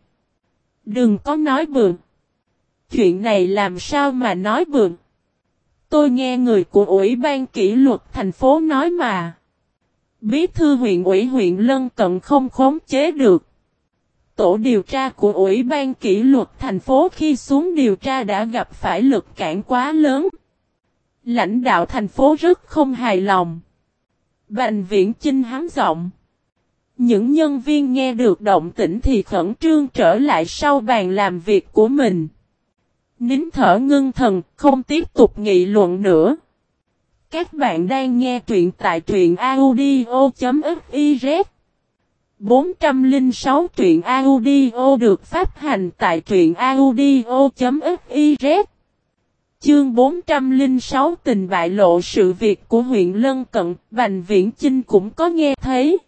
S1: Đừng có nói bừa. Chuyện này làm sao mà nói bừa. Tôi nghe người của Ủy ban kỷ luật thành phố nói mà. Bí thư huyện ủy huyện Lân Cận không khống chế được. Tổ điều tra của Ủy ban kỷ luật thành phố khi xuống điều tra đã gặp phải lực cản quá lớn. Lãnh đạo thành phố rất không hài lòng. Bành viễn chinh hắn giọng. Những nhân viên nghe được động tĩnh thì khẩn trương trở lại sau bàn làm việc của mình. Nín thở ngưng thần, không tiếp tục nghị luận nữa. Các bạn đang nghe truyện tại truyện audio.fiz 406 truyện audio được phát hành tại truyện audio.fiz Chương 406 tình bại lộ sự việc của huyện Lân Cận, Bành Viễn Chinh cũng có nghe thấy.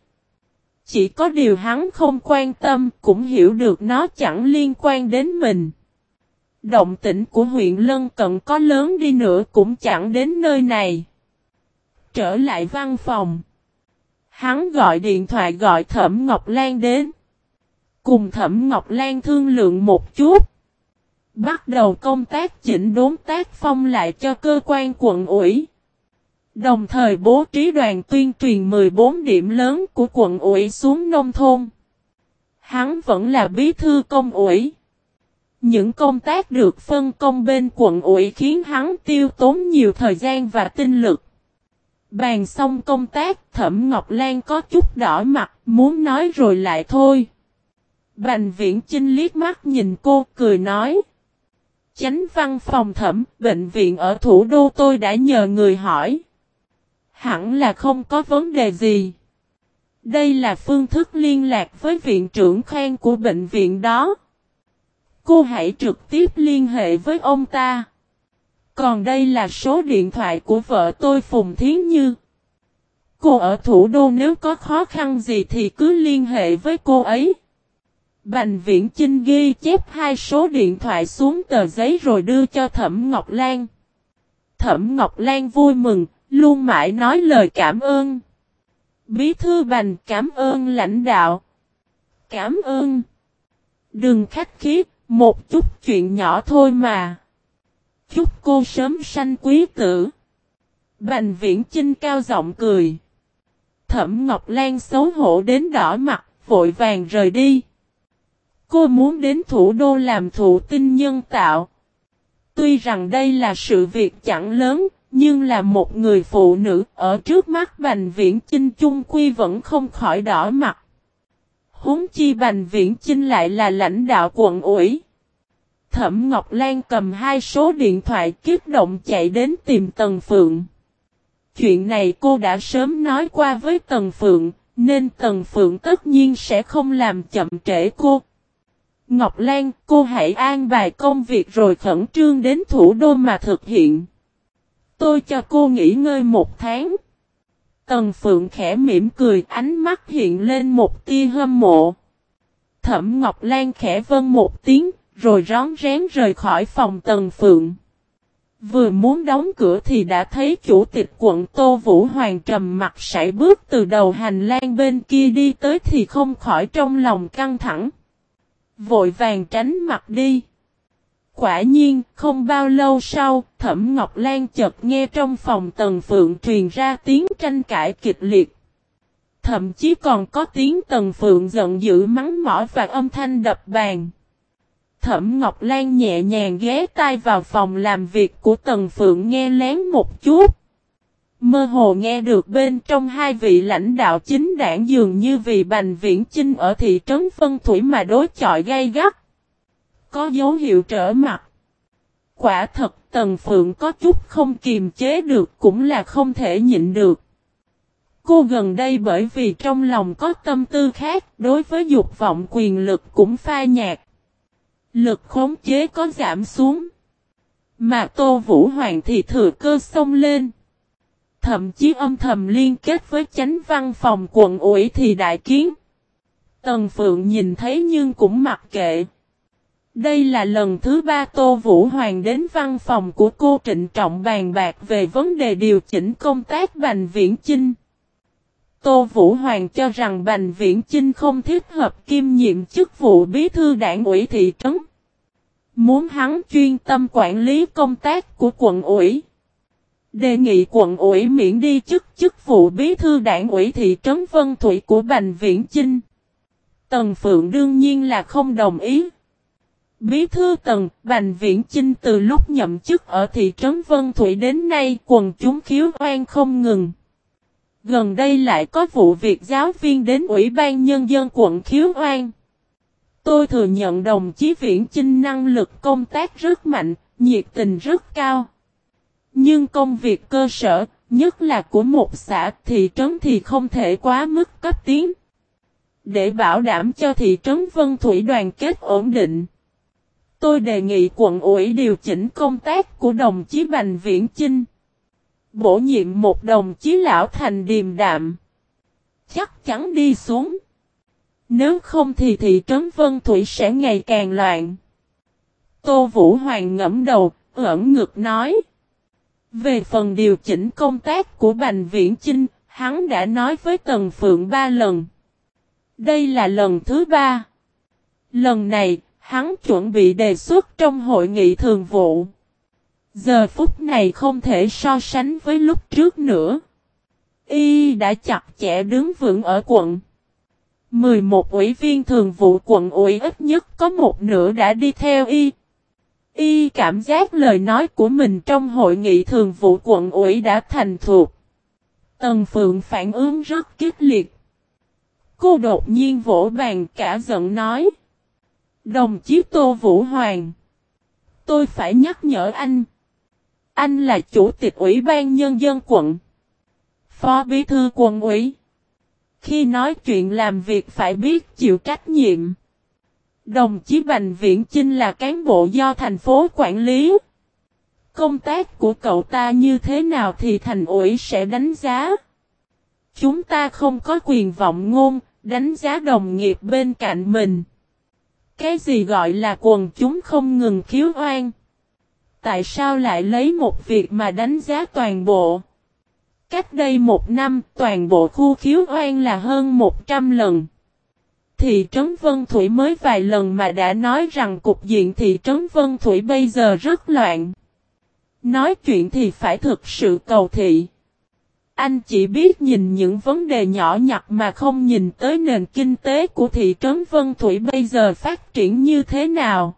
S1: Chỉ có điều hắn không quan tâm, cũng hiểu được nó chẳng liên quan đến mình. Động tĩnh của huyện Lân Cận có lớn đi nữa cũng chẳng đến nơi này. Trở lại văn phòng. Hắn gọi điện thoại gọi Thẩm Ngọc Lan đến. Cùng Thẩm Ngọc Lan thương lượng một chút. Bắt đầu công tác chỉnh đốn tác phong lại cho cơ quan quận ủy. Đồng thời bố trí đoàn tuyên truyền 14 điểm lớn của quận ủy xuống nông thôn. Hắn vẫn là bí thư công ủy. Những công tác được phân công bên quận ủy khiến hắn tiêu tốn nhiều thời gian và tinh lực. Bàn xong công tác, Thẩm Ngọc Lan có chút đỏ mặt, muốn nói rồi lại thôi. Bành viễn Chinh liếc mắt nhìn cô, cười nói. Chánh văn phòng thẩm, bệnh viện ở thủ đô tôi đã nhờ người hỏi. Hẳn là không có vấn đề gì. Đây là phương thức liên lạc với viện trưởng khen của bệnh viện đó. Cô hãy trực tiếp liên hệ với ông ta. Còn đây là số điện thoại của vợ tôi Phùng Thiến Như. Cô ở thủ đô nếu có khó khăn gì thì cứ liên hệ với cô ấy. Bành viễn Chinh ghi chép hai số điện thoại xuống tờ giấy rồi đưa cho Thẩm Ngọc Lan. Thẩm Ngọc Lan vui mừng, luôn mãi nói lời cảm ơn. Bí thư Bành cảm ơn lãnh đạo. Cảm ơn. Đừng khách khí, một chút chuyện nhỏ thôi mà. Chúc cô sớm sanh quý tử. Bành viễn Chinh cao giọng cười. Thẩm Ngọc Lan xấu hổ đến đỏ mặt, vội vàng rời đi. Cô muốn đến thủ đô làm thụ tinh nhân tạo. Tuy rằng đây là sự việc chẳng lớn, nhưng là một người phụ nữ ở trước mắt Bành Viễn Chinh chung quy vẫn không khỏi đỏ mặt. Húng chi Bành Viễn Chinh lại là lãnh đạo quận ủy. Thẩm Ngọc Lan cầm hai số điện thoại kiếp động chạy đến tìm Tần Phượng. Chuyện này cô đã sớm nói qua với Tần Phượng, nên Tần Phượng tất nhiên sẽ không làm chậm trễ cô. Ngọc Lan, cô hãy an bài công việc rồi khẩn trương đến thủ đô mà thực hiện. Tôi cho cô nghỉ ngơi một tháng. Tần Phượng khẽ mỉm cười, ánh mắt hiện lên một tia hâm mộ. Thẩm Ngọc Lan khẽ vân một tiếng, rồi rón rén rời khỏi phòng Tần Phượng. Vừa muốn đóng cửa thì đã thấy chủ tịch quận Tô Vũ Hoàng trầm mặt sải bước từ đầu hành lang bên kia đi tới thì không khỏi trong lòng căng thẳng. Vội vàng tránh mặt đi. Quả nhiên, không bao lâu sau, Thẩm Ngọc Lan chợt nghe trong phòng Tần Phượng truyền ra tiếng tranh cãi kịch liệt. Thậm chí còn có tiếng Tần Phượng giận dữ mắng mỏ và âm thanh đập bàn. Thẩm Ngọc Lan nhẹ nhàng ghé tai vào phòng làm việc của Tần Phượng nghe lén một chút. Mơ hồ nghe được bên trong hai vị lãnh đạo chính đảng dường như vì Bành Viễn Chinh ở thị trấn Vân Thủy mà đối chọi gay gắt. Có dấu hiệu trở mặt. Quả thật, Tần Phượng có chút không kiềm chế được cũng là không thể nhịn được. Cô gần đây bởi vì trong lòng có tâm tư khác, đối với dục vọng quyền lực cũng pha nhạt. Lực khống chế có giảm xuống. Mà Tô Vũ Hoàng thì thừa cơ xông lên. Thậm chí âm thầm liên kết với chánh văn phòng quận ủy thì đại kiến. Tần Phượng nhìn thấy nhưng cũng mặc kệ. Đây là lần thứ ba Tô Vũ Hoàng đến văn phòng của cô trịnh trọng bàn bạc về vấn đề điều chỉnh công tác Bành Viễn Chinh. Tô Vũ Hoàng cho rằng Bành Viễn Chinh không thích hợp kiêm nhiệm chức vụ bí thư đảng ủy thị trấn. Muốn hắn chuyên tâm quản lý công tác của quận ủy. Đề nghị quận ủy miễn đi chức chức vụ bí thư đảng ủy thị trấn Vân Thủy của Bành Viễn Chinh. Tần Phượng đương nhiên là không đồng ý. Bí thư Tần, Bành Viễn Chinh từ lúc nhậm chức ở thị trấn Vân Thủy đến nay quần chúng khiếu oan không ngừng. Gần đây lại có vụ việc giáo viên đến Ủy ban Nhân dân quận khiếu oan. Tôi thừa nhận đồng chí Viễn Chinh năng lực công tác rất mạnh, nhiệt tình rất cao. Nhưng công việc cơ sở, nhất là của một xã thị trấn thì không thể quá mức cấp tiến. Để bảo đảm cho thị trấn Vân Thủy đoàn kết ổn định. Tôi đề nghị quận ủy điều chỉnh công tác của đồng chí Bành Viễn Chinh. Bổ nhiệm một đồng chí lão thành điềm đạm. Chắc chắn đi xuống. Nếu không thì thị trấn Vân Thủy sẽ ngày càng loạn. Tô Vũ Hoàng ngẫm đầu, ẩn ngực nói. Về phần điều chỉnh công tác của Bành Viễn Chinh, hắn đã nói với Tần Phượng ba lần. Đây là lần thứ ba. Lần này, hắn chuẩn bị đề xuất trong hội nghị thường vụ. Giờ phút này không thể so sánh với lúc trước nữa. Y đã chặt chẽ đứng vững ở quận. 11 ủy viên thường vụ quận ủy ít nhất có một nửa đã đi theo Y. Y cảm giác lời nói của mình trong hội nghị thường vụ quận ủy đã thành thuộc. Tần Phượng phản ứng rất kích liệt. Cô đột nhiên vỗ bàn cả giận nói. Đồng chí Tô Vũ Hoàng. Tôi phải nhắc nhở anh. Anh là chủ tịch ủy ban nhân dân quận. Phó bí thư quận ủy. Khi nói chuyện làm việc phải biết chịu trách nhiệm. Đồng chí Bành Viễn Chinh là cán bộ do thành phố quản lý. Công tác của cậu ta như thế nào thì thành ủy sẽ đánh giá. Chúng ta không có quyền vọng ngôn, đánh giá đồng nghiệp bên cạnh mình. Cái gì gọi là quần chúng không ngừng khiếu oan? Tại sao lại lấy một việc mà đánh giá toàn bộ? Cách đây một năm, toàn bộ khu khiếu oan là hơn 100 lần. Thị trấn Vân Thủy mới vài lần mà đã nói rằng cục diện thị trấn Vân Thủy bây giờ rất loạn. Nói chuyện thì phải thực sự cầu thị. Anh chỉ biết nhìn những vấn đề nhỏ nhặt mà không nhìn tới nền kinh tế của thị trấn Vân Thủy bây giờ phát triển như thế nào.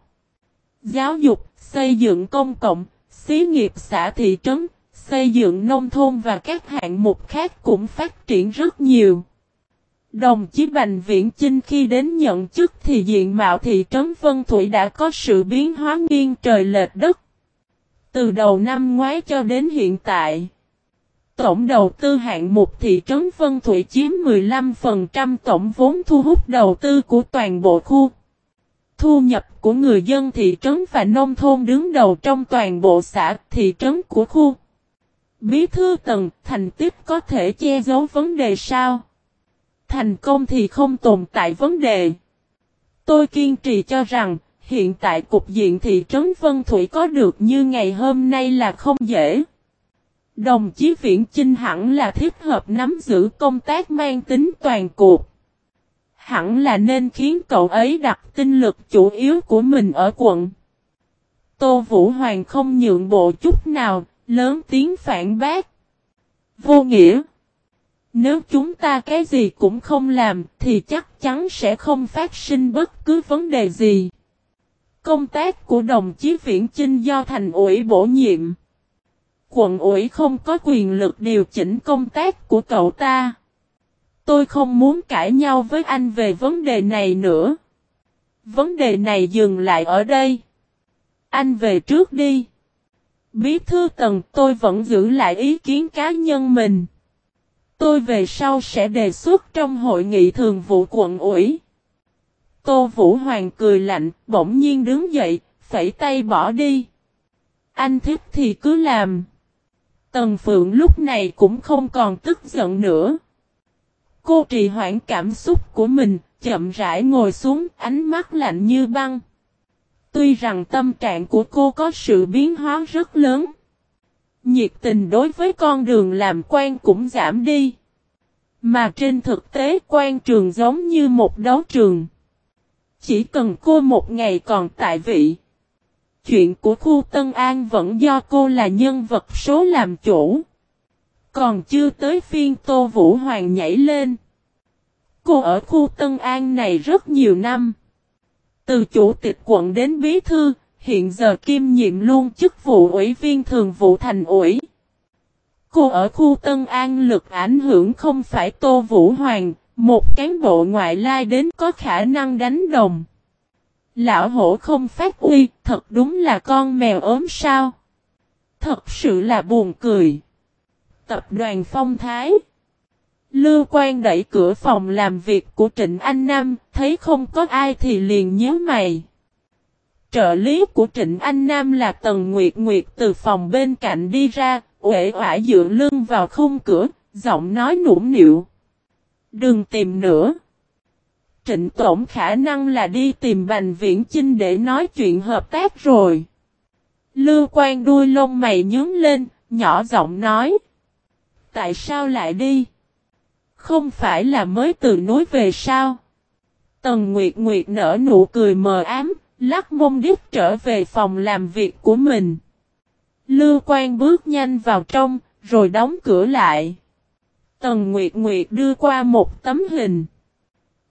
S1: Giáo dục, xây dựng công cộng, xí nghiệp xã thị trấn, xây dựng nông thôn và các hạng mục khác cũng phát triển rất nhiều. Đồng chí Bành Viễn Chinh khi đến nhận chức thì diện mạo thị trấn Vân Thủy đã có sự biến hóa nghiêng trời lệch đất. Từ đầu năm ngoái cho đến hiện tại, tổng đầu tư hạng mục thị trấn Vân Thủy chiếm 15% tổng vốn thu hút đầu tư của toàn bộ khu. Thu nhập của người dân thị trấn và nông thôn đứng đầu trong toàn bộ xã thị trấn của khu. Bí thư tầng thành tích có thể che giấu vấn đề sao? Thành công thì không tồn tại vấn đề. Tôi kiên trì cho rằng, hiện tại cục diện thị trấn Vân Thủy có được như ngày hôm nay là không dễ. Đồng chí Viễn Chinh hẳn là thích hợp nắm giữ công tác mang tính toàn cuộc. Hẳn là nên khiến cậu ấy đặt tinh lực chủ yếu của mình ở quận. Tô Vũ Hoàng không nhượng bộ chút nào, lớn tiếng phản bác. Vô nghĩa. Nếu chúng ta cái gì cũng không làm, thì chắc chắn sẽ không phát sinh bất cứ vấn đề gì. Công tác của đồng chí Viễn Chinh do thành ủy bổ nhiệm. Quận ủy không có quyền lực điều chỉnh công tác của cậu ta. Tôi không muốn cãi nhau với anh về vấn đề này nữa. Vấn đề này dừng lại ở đây. Anh về trước đi. Bí thư tầng, tôi vẫn giữ lại ý kiến cá nhân mình. Tôi về sau sẽ đề xuất trong hội nghị thường vụ quận ủy. Tô Vũ Hoàng cười lạnh, bỗng nhiên đứng dậy, phẩy tay bỏ đi. Anh thích thì cứ làm. Tần Phượng lúc này cũng không còn tức giận nữa. Cô trì hoãn cảm xúc của mình, chậm rãi ngồi xuống, ánh mắt lạnh như băng. Tuy rằng tâm trạng của cô có sự biến hóa rất lớn. Nhiệt tình đối với con đường làm quan cũng giảm đi. Mà trên thực tế quan trường giống như một đấu trường. Chỉ cần cô một ngày còn tại vị. Chuyện của khu Tân An vẫn do cô là nhân vật số làm chủ. Còn chưa tới phiên Tô Vũ Hoàng nhảy lên. Cô ở khu Tân An này rất nhiều năm. Từ chủ tịch quận đến bí thư, hiện giờ kim nhiệm luôn chức vụ ủy viên thường vụ thành ủy. Cô ở khu Tân An lực ảnh hưởng không phải Tô Vũ Hoàng, một cán bộ ngoại lai đến có khả năng đánh đồng. Lão hổ không phát uy, thật đúng là con mèo ốm sao. Thật sự là buồn cười. Tập đoàn Phong Thái Lưu Quan đẩy cửa phòng làm việc của Trịnh Anh Nam, thấy không có ai thì liền nhớ mày. Trợ lý của Trịnh Anh Nam là Tần Nguyệt Nguyệt từ phòng bên cạnh đi ra, uể oải dựa lưng vào khung cửa, giọng nói nũng nịu. Đừng tìm nữa. Trịnh Tổng khả năng là đi tìm Bành Viễn Chinh để nói chuyện hợp tác rồi. Lưu quan đuôi lông mày nhướng lên, nhỏ giọng nói. Tại sao lại đi? Không phải là mới từ núi về sao? Tần Nguyệt Nguyệt nở nụ cười mờ ám, lắc mông điếp trở về phòng làm việc của mình. Lưu Quan bước nhanh vào trong, rồi đóng cửa lại. Tần Nguyệt Nguyệt đưa qua một tấm hình.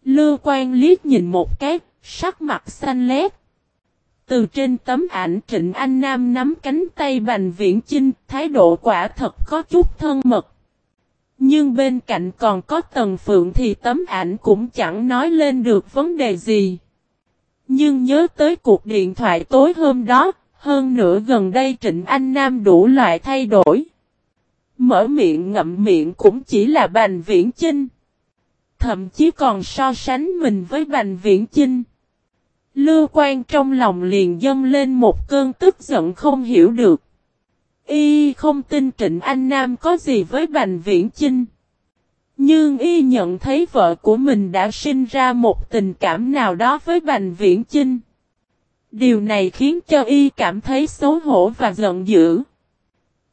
S1: Lưu Quan liếc nhìn một cái, sắc mặt xanh lét. Từ trên tấm ảnh Trịnh Anh Nam nắm cánh tay Bành Viễn Chinh, thái độ quả thật có chút thân mật. Nhưng bên cạnh còn có Tần Phượng thì tấm ảnh cũng chẳng nói lên được vấn đề gì. Nhưng nhớ tới cuộc điện thoại tối hôm đó, Hơn nữa gần đây Trịnh Anh Nam đủ loại thay đổi. Mở miệng ngậm miệng cũng chỉ là Bành Viễn Chinh. Thậm chí còn so sánh mình với Bành Viễn Chinh. Lưu quan trong lòng liền dâng lên một cơn tức giận không hiểu được. Y không tin Trịnh Anh Nam có gì với Bành Viễn Chinh. Nhưng y nhận thấy vợ của mình đã sinh ra một tình cảm nào đó với Bành Viễn Chinh. Điều này khiến cho y cảm thấy xấu hổ và giận dữ.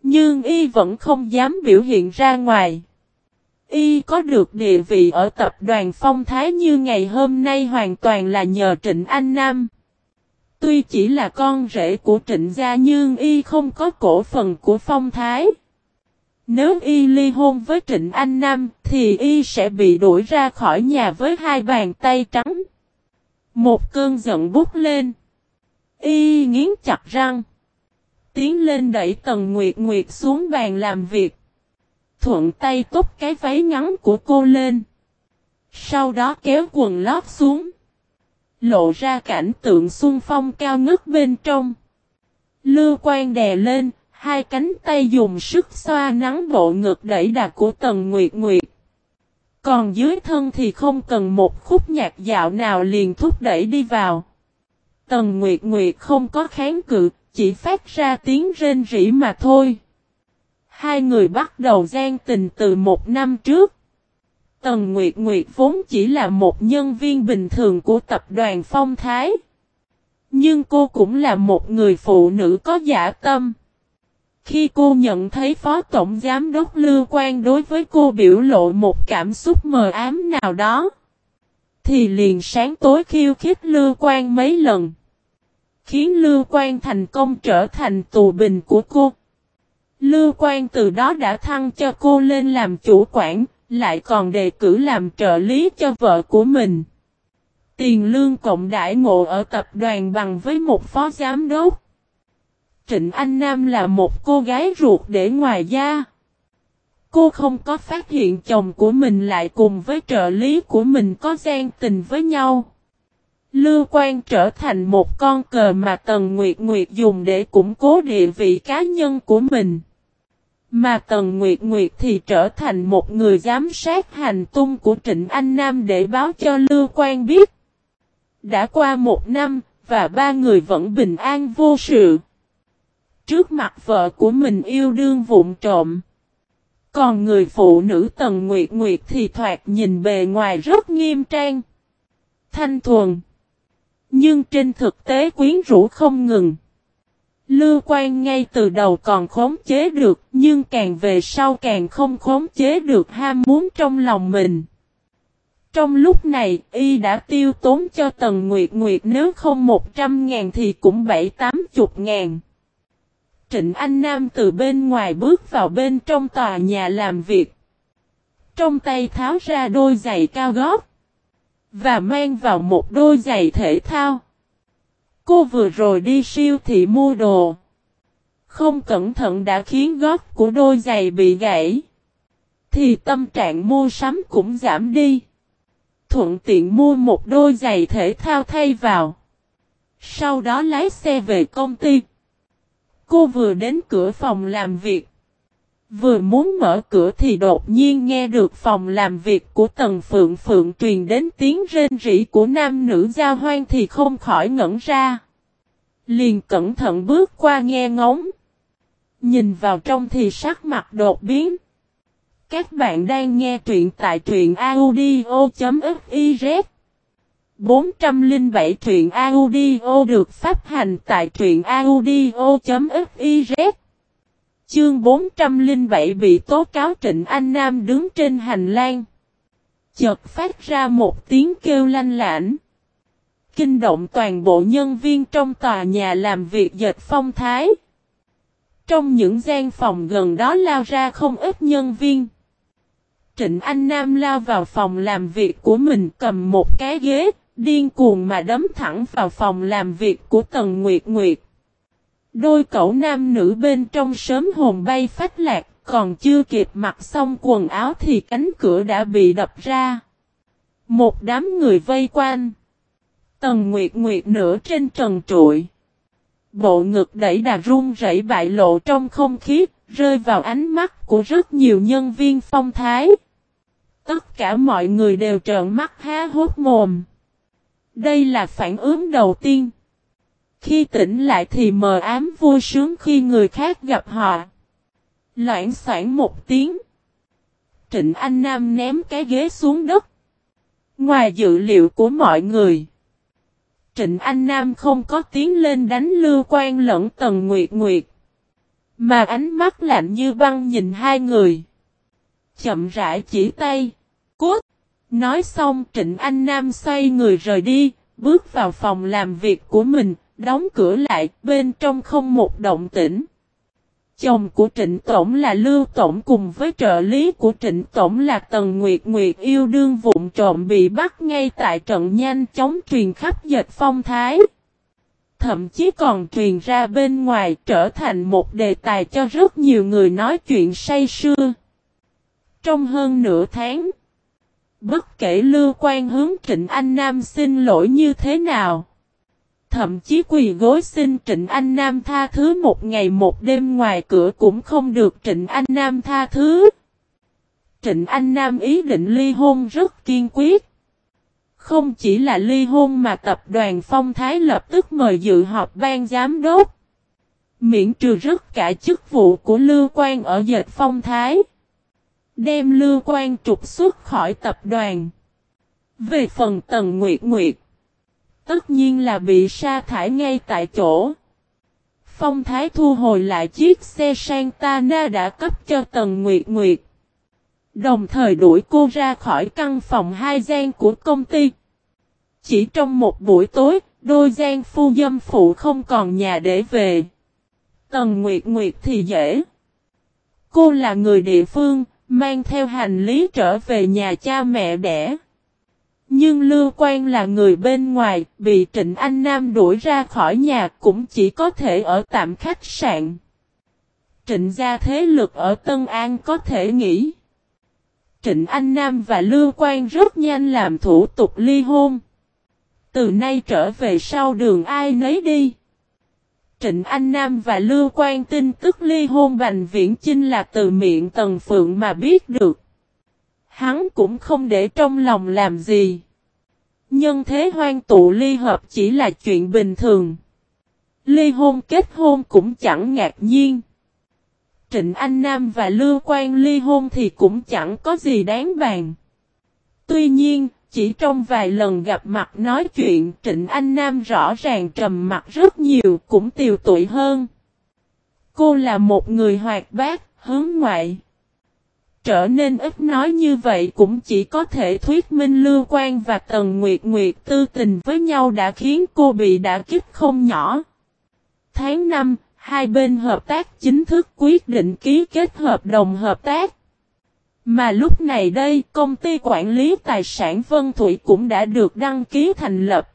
S1: Nhưng y vẫn không dám biểu hiện ra ngoài. Y có được địa vị ở tập đoàn Phong Thái như ngày hôm nay hoàn toàn là nhờ Trịnh Anh Nam. Tuy chỉ là con rể của Trịnh Gia nhưng Y không có cổ phần của Phong Thái. Nếu Y ly hôn với Trịnh Anh Nam thì Y sẽ bị đuổi ra khỏi nhà với hai bàn tay trắng. Một cơn giận bút lên. Y nghiến chặt răng. Tiến lên đẩy Tần Nguyệt Nguyệt xuống bàn làm việc. Thuận tay túc cái váy ngắn của cô lên. Sau đó kéo quần lót xuống. Lộ ra cảnh tượng xung phong cao ngất bên trong. Lưu quan đè lên, hai cánh tay dùng sức xoa nắng bộ ngực đẩy đà của Tần Nguyệt Nguyệt. Còn dưới thân thì không cần một khúc nhạc dạo nào liền thúc đẩy đi vào. Tần Nguyệt Nguyệt không có kháng cự, chỉ phát ra tiếng rên rỉ mà thôi. Hai người bắt đầu gian tình từ một năm trước. Tần Nguyệt Nguyệt vốn chỉ là một nhân viên bình thường của tập đoàn Phong Thái. Nhưng cô cũng là một người phụ nữ có giả tâm. Khi cô nhận thấy Phó Tổng Giám đốc Lưu Quang đối với cô biểu lộ một cảm xúc mờ ám nào đó, thì liền sáng tối khiêu khích Lưu Quang mấy lần, khiến Lưu Quang thành công trở thành tù bình của cô. Lưu Quang từ đó đã thăng cho cô lên làm chủ quản, lại còn đề cử làm trợ lý cho vợ của mình. Tiền lương cộng đại ngộ ở tập đoàn bằng với một phó giám đốc. Trịnh Anh Nam là một cô gái ruột để ngoài da. Cô không có phát hiện chồng của mình lại cùng với trợ lý của mình có gian tình với nhau. Lưu Quang trở thành một con cờ mà Tần Nguyệt Nguyệt dùng để củng cố địa vị cá nhân của mình. Mà Tần Nguyệt Nguyệt thì trở thành một người giám sát hành tung của Trịnh Anh Nam để báo cho Lưu Quang biết. Đã qua một năm, và ba người vẫn bình an vô sự. Trước mặt vợ của mình yêu đương vụn trộm. Còn người phụ nữ Tần Nguyệt Nguyệt thì thoạt nhìn bề ngoài rất nghiêm trang. Thanh thuần. Nhưng trên thực tế quyến rũ không ngừng. Lưu quan ngay từ đầu còn khống chế được, nhưng càng về sau càng không khống chế được ham muốn trong lòng mình. Trong lúc này, y đã tiêu tốn cho Tần Nguyệt Nguyệt nếu không 100 ngàn thì cũng 7-80 ngàn. Trịnh Anh Nam từ bên ngoài bước vào bên trong tòa nhà làm việc. Trong tay tháo ra đôi giày cao gót. Và mang vào một đôi giày thể thao. Cô vừa rồi đi siêu thị mua đồ. Không cẩn thận đã khiến gót của đôi giày bị gãy. Thì tâm trạng mua sắm cũng giảm đi. Thuận tiện mua một đôi giày thể thao thay vào. Sau đó lái xe về công ty. Cô vừa đến cửa phòng làm việc. Vừa muốn mở cửa thì đột nhiên nghe được phòng làm việc của Tần Phượng Phượng truyền đến tiếng rên rỉ của nam nữ giao hoang thì không khỏi ngẩn ra. Liền cẩn thận bước qua nghe ngóng. Nhìn vào trong thì sắc mặt đột biến. Các bạn đang nghe truyện tại truyện audio.fif 407 truyện audio được phát hành tại truyện audio.fiz Chương 407 bị tố cáo Trịnh Anh Nam đứng trên hành lang. Chợt phát ra một tiếng kêu lanh lảnh. Kinh động toàn bộ nhân viên trong tòa nhà làm việc dệt phong thái. Trong những gian phòng gần đó lao ra không ít nhân viên. Trịnh Anh Nam lao vào phòng làm việc của mình cầm một cái ghế, điên cuồng mà đấm thẳng vào phòng làm việc của Tần Nguyệt Nguyệt. Đôi cậu nam nữ bên trong sớm hồn bay phách lạc, còn chưa kịp mặc xong quần áo thì cánh cửa đã bị đập ra. Một đám người vây quanh. Tần Nguyệt Nguyệt nửa trên trần trụi. Bộ ngực đẩy đà run rẩy bại lộ trong không khí, rơi vào ánh mắt của rất nhiều nhân viên phong thái. Tất cả mọi người đều trợn mắt há hốt mồm. Đây là phản ứng đầu tiên. Khi tỉnh lại thì mờ ám vui sướng khi người khác gặp họ. Loạn soạn một tiếng. Trịnh Anh Nam ném cái ghế xuống đất. Ngoài dự liệu của mọi người. Trịnh Anh Nam không có tiếng lên đánh Lưu Quan lẫn Tần Nguyệt Nguyệt. Mà ánh mắt lạnh như băng nhìn hai người. Chậm rãi chỉ tay. Cút. Nói xong Trịnh Anh Nam xoay người rời đi, bước vào phòng làm việc của mình, đóng cửa lại, bên trong không một động tĩnh. Chồng của Trịnh Tổng là Lưu Tổng cùng với trợ lý của Trịnh Tổng là Tần Nguyệt Nguyệt yêu đương vụn trộm bị bắt ngay tại trận nhanh chóng truyền khắp dệt phong thái. Thậm chí còn truyền ra bên ngoài trở thành một đề tài cho rất nhiều người nói chuyện say sưa. Trong hơn nửa tháng, bất kể Lưu Quan hướng Trịnh Anh Nam xin lỗi như thế nào, Thậm chí quỳ gối xin Trịnh Anh Nam tha thứ một ngày một đêm ngoài cửa cũng không được Trịnh Anh Nam tha thứ. Trịnh Anh Nam ý định ly hôn rất kiên quyết. Không chỉ là ly hôn mà tập đoàn Phong Thái lập tức mời dự họp ban giám đốc. Miễn trừ rất cả chức vụ của Lưu Quan ở dệt Phong Thái. Đem Lưu Quang trục xuất khỏi tập đoàn. Về phần Tần Nguyệt Nguyệt. Tất nhiên là bị sa thải ngay tại chỗ. Phong Thái thu hồi lại chiếc xe Santana đã cấp cho Tần Nguyệt Nguyệt. Đồng thời đuổi cô ra khỏi căn phòng hai gian của công ty. Chỉ trong một buổi tối, đôi gian phu dâm phụ không còn nhà để về. Tần Nguyệt Nguyệt thì dễ. Cô là người địa phương, mang theo hành lý trở về nhà cha mẹ đẻ. Nhưng Lưu Quang là người bên ngoài, bị Trịnh Anh Nam đuổi ra khỏi nhà cũng chỉ có thể ở tạm khách sạn. Trịnh gia thế lực ở Tân An có thể nghĩ. Trịnh Anh Nam và Lưu Quang rất nhanh làm thủ tục ly hôn. Từ nay trở về sau đường ai nấy đi. Trịnh Anh Nam và Lưu Quang tin tức ly hôn Bành Viễn Chinh là từ miệng Tần Phượng mà biết được. Hắn cũng không để trong lòng làm gì. Nhân thế hoang tụ ly hợp chỉ là chuyện bình thường. Ly hôn kết hôn cũng chẳng ngạc nhiên. Trịnh Anh Nam và Lưu Quang ly hôn thì cũng chẳng có gì đáng bàn. Tuy nhiên, chỉ trong vài lần gặp mặt nói chuyện Trịnh Anh Nam rõ ràng trầm mặt rất nhiều cũng tiều tụy hơn. Cô là một người hoạt bát, hướng ngoại trở nên ít nói như vậy cũng chỉ có thể thuyết minh Lưu Quan và Tần Nguyệt Nguyệt tư tình với nhau đã khiến cô bị đả kích không nhỏ. Tháng 5, hai bên hợp tác chính thức quyết định ký kết hợp đồng hợp tác. Mà lúc này đây, công ty quản lý tài sản Vân Thủy cũng đã được đăng ký thành lập.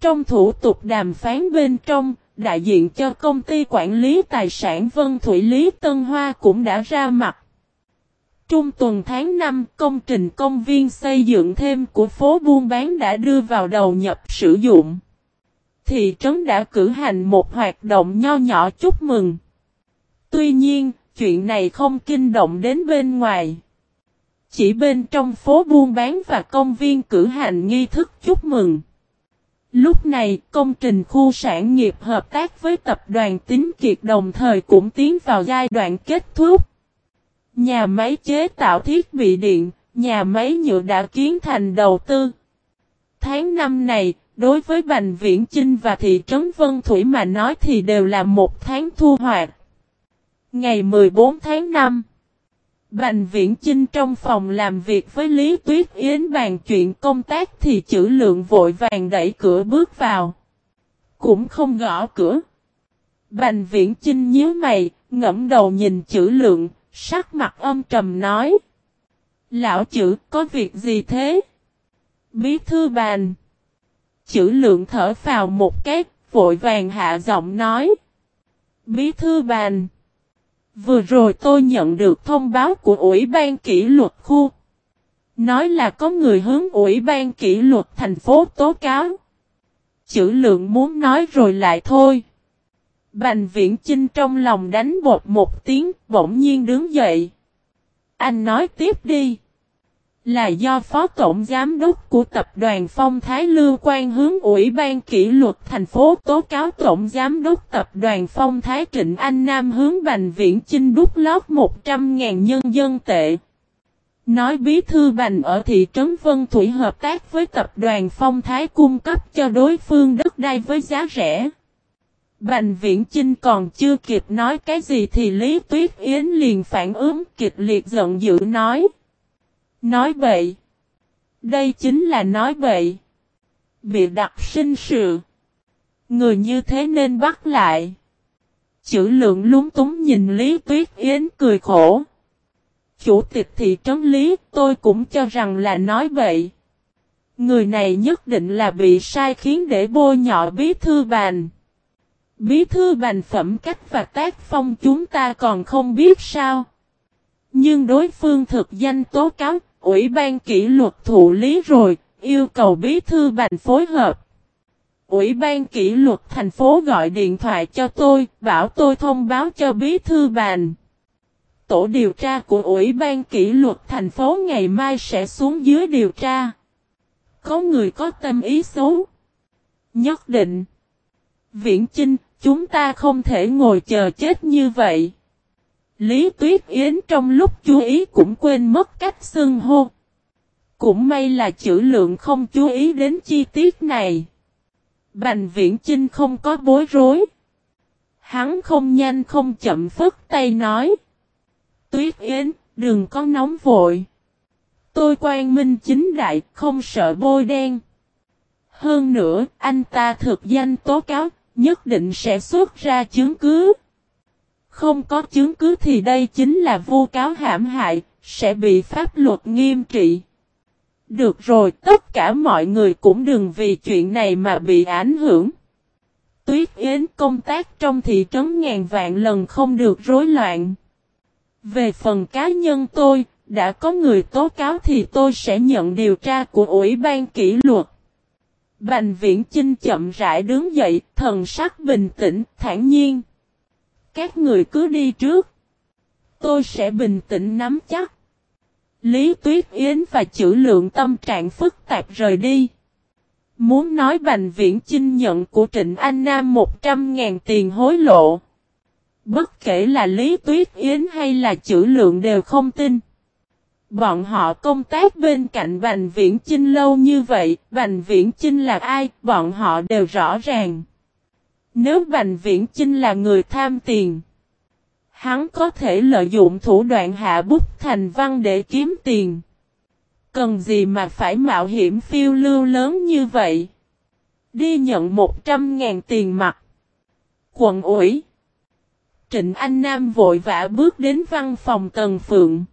S1: Trong thủ tục đàm phán bên trong, đại diện cho công ty quản lý tài sản Vân Thủy Lý Tân Hoa cũng đã ra mặt. Trung tuần tháng 5, công trình công viên xây dựng thêm của phố buôn bán đã đưa vào đầu nhập sử dụng. Thị trấn đã cử hành một hoạt động nho nhỏ chúc mừng. Tuy nhiên, chuyện này không kinh động đến bên ngoài. Chỉ bên trong phố buôn bán và công viên cử hành nghi thức chúc mừng. Lúc này, công trình khu sản nghiệp hợp tác với tập đoàn Tín Kiệt đồng thời cũng tiến vào giai đoạn kết thúc. Nhà máy chế tạo thiết bị điện, nhà máy nhựa đã kiến thành đầu tư. Tháng năm này, đối với Bành Viễn Chinh và thị trấn Vân Thủy mà nói thì đều là một tháng thu hoạch. Ngày 14 tháng 5 Bành Viễn Chinh trong phòng làm việc với Lý Tuyết Yến bàn chuyện công tác thì chữ lượng vội vàng đẩy cửa bước vào. Cũng không gõ cửa. Bành Viễn Chinh nhíu mày, ngẫm đầu nhìn chữ lượng, Sắc mặt âm trầm nói. Lão chữ có việc gì thế? Bí thư bàn. Chữ lượng thở vào một cái, vội vàng hạ giọng nói. Bí thư bàn. Vừa rồi tôi nhận được thông báo của Ủy ban kỷ luật khu. Nói là có người hướng Ủy ban kỷ luật thành phố tố cáo. Chữ lượng muốn nói rồi lại thôi. Bành viễn Chinh trong lòng đánh bột một tiếng, bỗng nhiên đứng dậy. Anh nói tiếp đi. Là do Phó Tổng Giám đốc của Tập đoàn Phong Thái Lưu quan hướng Ủy ban kỷ luật thành phố tố cáo Tổng Giám đốc Tập đoàn Phong Thái Trịnh Anh Nam hướng Bành Viễn Chinh đút lót 100.000 nhân dân tệ. Nói bí thư Bành ở thị trấn Vân Thủy hợp tác với Tập đoàn Phong Thái cung cấp cho đối phương đất đai với giá rẻ. Bành Viễn Chinh còn chưa kịp nói cái gì thì Lý Tuyết Yến liền phản ứng kịch liệt giận dữ nói. Nói bậy. Đây chính là nói bậy. Bị đặt sinh sự. Người như thế nên bắt lại. Chữ lượng lúng túng nhìn Lý Tuyết Yến cười khổ. Chủ tịch thị trấn Lý tôi cũng cho rằng là nói bậy. Người này nhất định là bị sai khiến để bôi nhọ bí thư bàn. Bí thư bàn phẩm cách và tác phong chúng ta còn không biết sao. Nhưng đối phương thực danh tố cáo, ủy ban kỷ luật thụ lý rồi, yêu cầu bí thư bành phối hợp. Ủy ban kỷ luật thành phố gọi điện thoại cho tôi, bảo tôi thông báo cho bí thư bàn. Tổ điều tra của Ủy ban kỷ luật thành phố ngày mai sẽ xuống dưới điều tra. Có người có tâm ý xấu. Nhất định. Viễn Chinh, Chúng ta không thể ngồi chờ chết như vậy. Lý Tuyết Yến trong lúc chú ý cũng quên mất cách xưng hô. Cũng may là chữ lượng không chú ý đến chi tiết này. Bành viễn Trinh không có bối rối. Hắn không nhanh không chậm phức tay nói. Tuyết Yến, đừng có nóng vội. Tôi quan minh chính đại, không sợ bôi đen. Hơn nữa, anh ta thực danh tố cáo, nhất định sẽ xuất ra chứng cứ. Không có chứng cứ thì đây chính là vô cáo hãm hại, sẽ bị pháp luật nghiêm trị. Được rồi, tất cả mọi người cũng đừng vì chuyện này mà bị ảnh hưởng. Tuyết Yến công tác trong thị trấn ngàn vạn lần không được rối loạn. Về phần cá nhân tôi, đã có người tố cáo thì tôi sẽ nhận điều tra của Ủy ban kỷ luật. Bành viễn Chinh chậm rãi đứng dậy, thần sắc bình tĩnh, thản nhiên. Các người cứ đi trước. Tôi sẽ bình tĩnh nắm chắc. Lý Tuyết Yến và chữ lượng tâm trạng phức tạp rời đi. Muốn nói Bành Viễn Chinh nhận của Trịnh Anh Nam 100.000 tiền hối lộ. Bất kể là Lý Tuyết Yến hay là chữ lượng đều không tin. Bọn họ công tác bên cạnh Bành Viễn Chinh lâu như vậy, Bành Viễn Chinh là ai, bọn họ đều rõ ràng. Nếu Bành Viễn Chinh là người tham tiền, hắn có thể lợi dụng thủ đoạn hạ bút thành văn để kiếm tiền. Cần gì mà phải mạo hiểm phiêu lưu lớn như vậy? Đi nhận 100.000 tiền mặt. Quận ủy. Trịnh Anh Nam vội vã bước đến văn phòng Tần Phượng.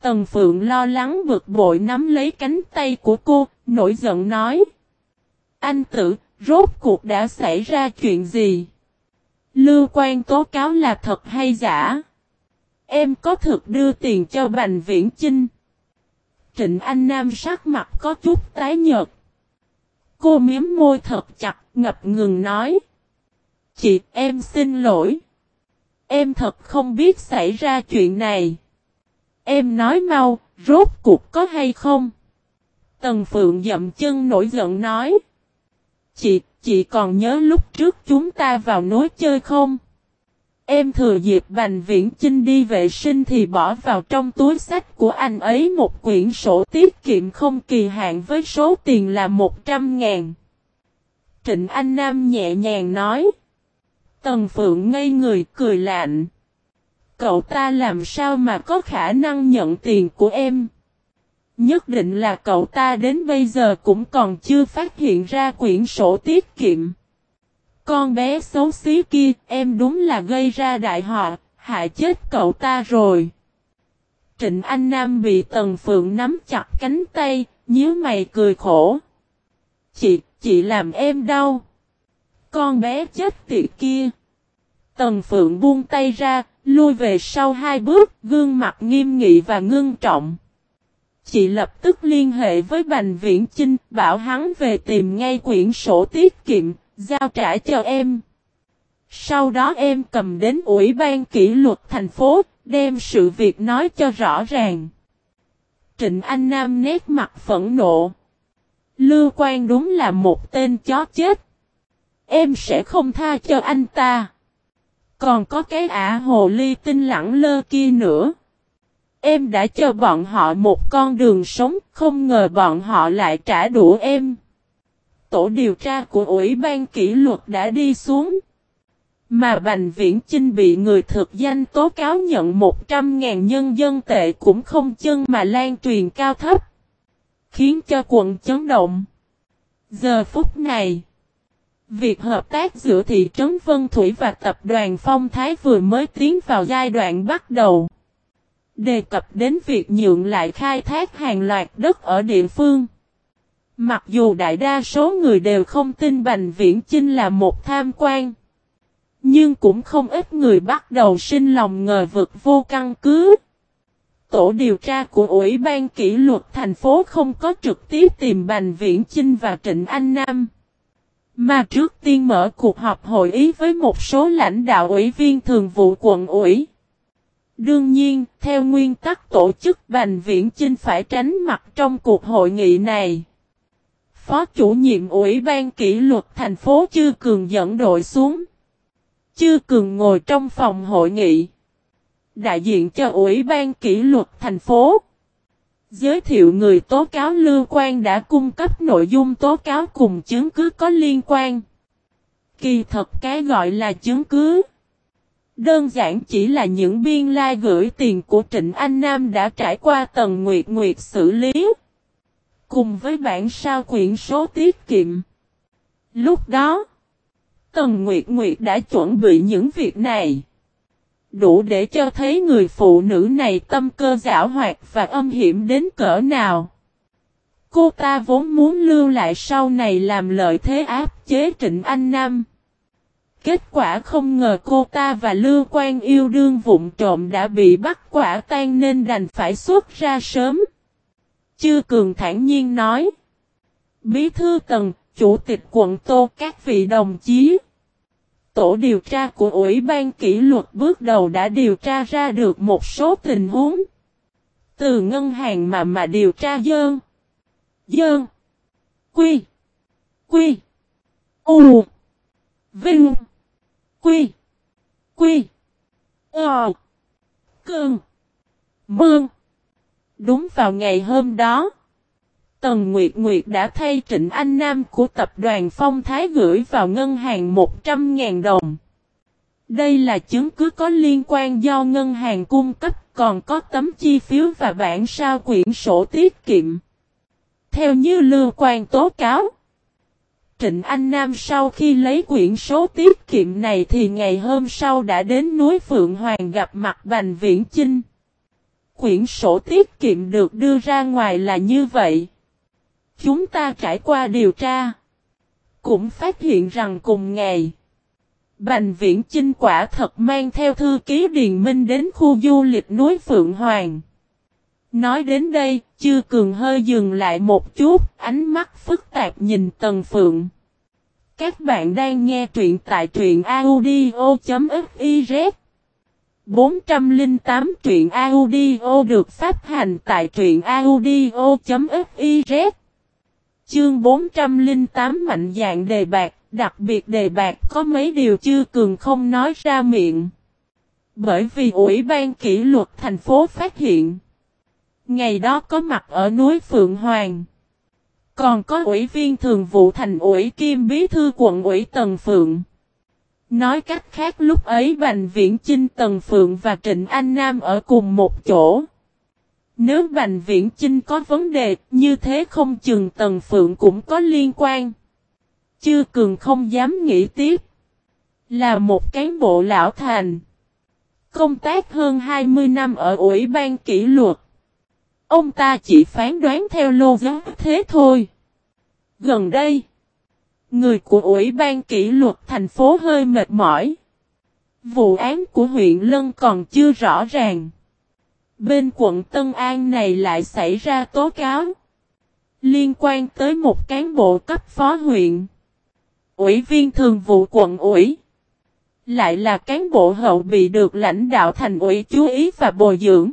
S1: Tần Phượng lo lắng bực bội nắm lấy cánh tay của cô, nổi giận nói. Anh tử, rốt cuộc đã xảy ra chuyện gì? Lưu quan tố cáo là thật hay giả? Em có thực đưa tiền cho Bành Viễn Chinh? Trịnh Anh Nam sắc mặt có chút tái nhợt. Cô miếm môi thật chặt, ngập ngừng nói. Chị, em xin lỗi. Em thật không biết xảy ra chuyện này. Em nói mau, rốt cuộc có hay không? Tần Phượng dậm chân nổi giận nói. Chị, chị còn nhớ lúc trước chúng ta vào nối chơi không? Em thừa dịp Bành Viễn Chinh đi vệ sinh thì bỏ vào trong túi sách của anh ấy một quyển sổ tiết kiệm không kỳ hạn với số tiền là 100 ngàn. Trịnh Anh Nam nhẹ nhàng nói. Tần Phượng ngây người cười lạnh cậu ta làm sao mà có khả năng nhận tiền của em? Nhất định là cậu ta đến bây giờ cũng còn chưa phát hiện ra quyển sổ tiết kiệm. Con bé xấu xí kia, em đúng là gây ra đại họa, hại chết cậu ta rồi. Trịnh Anh Nam bị Tần Phượng nắm chặt cánh tay, nhíu mày cười khổ. Chị, chị làm em đau. Con bé chết tiệt kia. Tần Phượng buông tay ra, Lui về sau hai bước, gương mặt nghiêm nghị và ngưng trọng. Chị lập tức liên hệ với Bành Viễn Chinh, bảo hắn về tìm ngay quyển sổ tiết kiệm, giao trả cho em. Sau đó em cầm đến Ủy ban kỷ luật thành phố, đem sự việc nói cho rõ ràng. Trịnh Anh Nam nét mặt phẫn nộ. Lưu Quang đúng là một tên chó chết. Em sẽ không tha cho anh ta. Còn có cái ả hồ ly tinh lẳng lơ kia nữa. Em đã cho bọn họ một con đường sống, không ngờ bọn họ lại trả đũa em. Tổ điều tra của Ủy ban kỷ luật đã đi xuống. Mà Bành Viễn Chinh bị người thực danh tố cáo nhận 100.000 nhân dân tệ cũng không chân mà lan truyền cao thấp. Khiến cho quận chấn động. Giờ phút này, việc hợp tác giữa thị trấn Vân Thủy và tập đoàn Phong Thái vừa mới tiến vào giai đoạn bắt đầu. Đề cập đến việc nhượng lại khai thác hàng loạt đất ở địa phương. Mặc dù đại đa số người đều không tin Bành Viễn Chinh là một tham quan. Nhưng cũng không ít người bắt đầu sinh lòng ngờ vực vô căn cứ. Tổ điều tra của Ủy ban kỷ luật thành phố không có trực tiếp tìm Bành Viễn Chinh và Trịnh Anh Nam. Mà trước tiên mở cuộc họp hội ý với một số lãnh đạo ủy viên thường vụ quận ủy. Đương nhiên, theo nguyên tắc tổ chức Bành Viễn Chinh phải tránh mặt trong cuộc hội nghị này. Phó chủ nhiệm Ủy ban kỷ luật thành phố Chư Cường dẫn đội xuống. Chư Cường ngồi trong phòng hội nghị. Đại diện cho Ủy ban kỷ luật thành phố. Giới thiệu người tố cáo Lưu Quan đã cung cấp nội dung tố cáo cùng chứng cứ có liên quan. Kỳ thật cái gọi là chứng cứ. Đơn giản chỉ là những biên lai gửi tiền của Trịnh Anh Nam đã trải qua tầng Nguyệt Nguyệt xử lý. Cùng với bản sao quyển số tiết kiệm. Lúc đó, Tần Nguyệt Nguyệt đã chuẩn bị những việc này. Đủ để cho thấy người phụ nữ này tâm cơ giả hoạt và âm hiểm đến cỡ nào. Cô ta vốn muốn lưu lại sau này làm lợi thế áp chế Trịnh Anh Nam. Kết quả không ngờ cô ta và Lưu Quan yêu đương vụng trộm đã bị bắt quả tan nên đành phải xuất ra sớm. Chư Cường thản nhiên nói. Bí thư tần, chủ tịch quận Tô các vị đồng chí. Tổ điều tra của Ủy ban kỷ luật bước đầu đã điều tra ra được một số tình huống. Từ ngân hàng mà mà điều tra dơn. Dơn. Quy. Quy. U. Vinh. Quy. Quy. Ờ. Cơn. Mương. Đúng vào ngày hôm đó. Tần Nguyệt Nguyệt đã thay Trịnh Anh Nam của tập đoàn Phong Thái gửi vào ngân hàng 100.000 đồng. Đây là chứng cứ có liên quan do ngân hàng cung cấp còn có tấm chi phiếu và bản sao quyển sổ tiết kiệm. Theo như lưu quan tố cáo, Trịnh Anh Nam sau khi lấy quyển số tiết kiệm này thì ngày hôm sau đã đến núi Phượng Hoàng gặp mặt Bành Viễn Chinh. Quyển sổ tiết kiệm được đưa ra ngoài là như vậy. Chúng ta trải qua điều tra. Cũng phát hiện rằng cùng ngày. Bành viễn chinh quả thật mang theo thư ký Điền Minh đến khu du lịch núi Phượng Hoàng. Nói đến đây, chưa cường hơi dừng lại một chút, ánh mắt phức tạp nhìn Tần Phượng. Các bạn đang nghe truyện tại truyện audio.fiz 408 truyện audio được phát hành tại truyện audio.fiz Chương 408 mạnh dạng đề bạc, đặc biệt đề bạc có mấy điều chưa cường không nói ra miệng. Bởi vì Ủy ban kỷ luật thành phố phát hiện. Ngày đó có mặt ở núi Phượng Hoàng. Còn có ủy viên thường vụ thành ủy kim bí thư quận ủy Tần Phượng. Nói cách khác lúc ấy Bành Viễn Chinh Tần Phượng và Trịnh Anh Nam ở cùng một chỗ. Nếu Bành Viễn Chinh có vấn đề, như thế không chừng Tần Phượng cũng có liên quan. Chư Cường không dám nghĩ tiếp. Là một cán bộ lão thành. Công tác hơn 20 năm ở Ủy ban kỷ luật. Ông ta chỉ phán đoán theo lô giá thế thôi. Gần đây, người của Ủy ban kỷ luật thành phố hơi mệt mỏi. Vụ án của huyện Lân còn chưa rõ ràng. Bên quận Tân An này lại xảy ra tố cáo. Liên quan tới một cán bộ cấp phó huyện. Ủy viên thường vụ quận ủy. Lại là cán bộ hậu bị được lãnh đạo thành ủy chú ý và bồi dưỡng.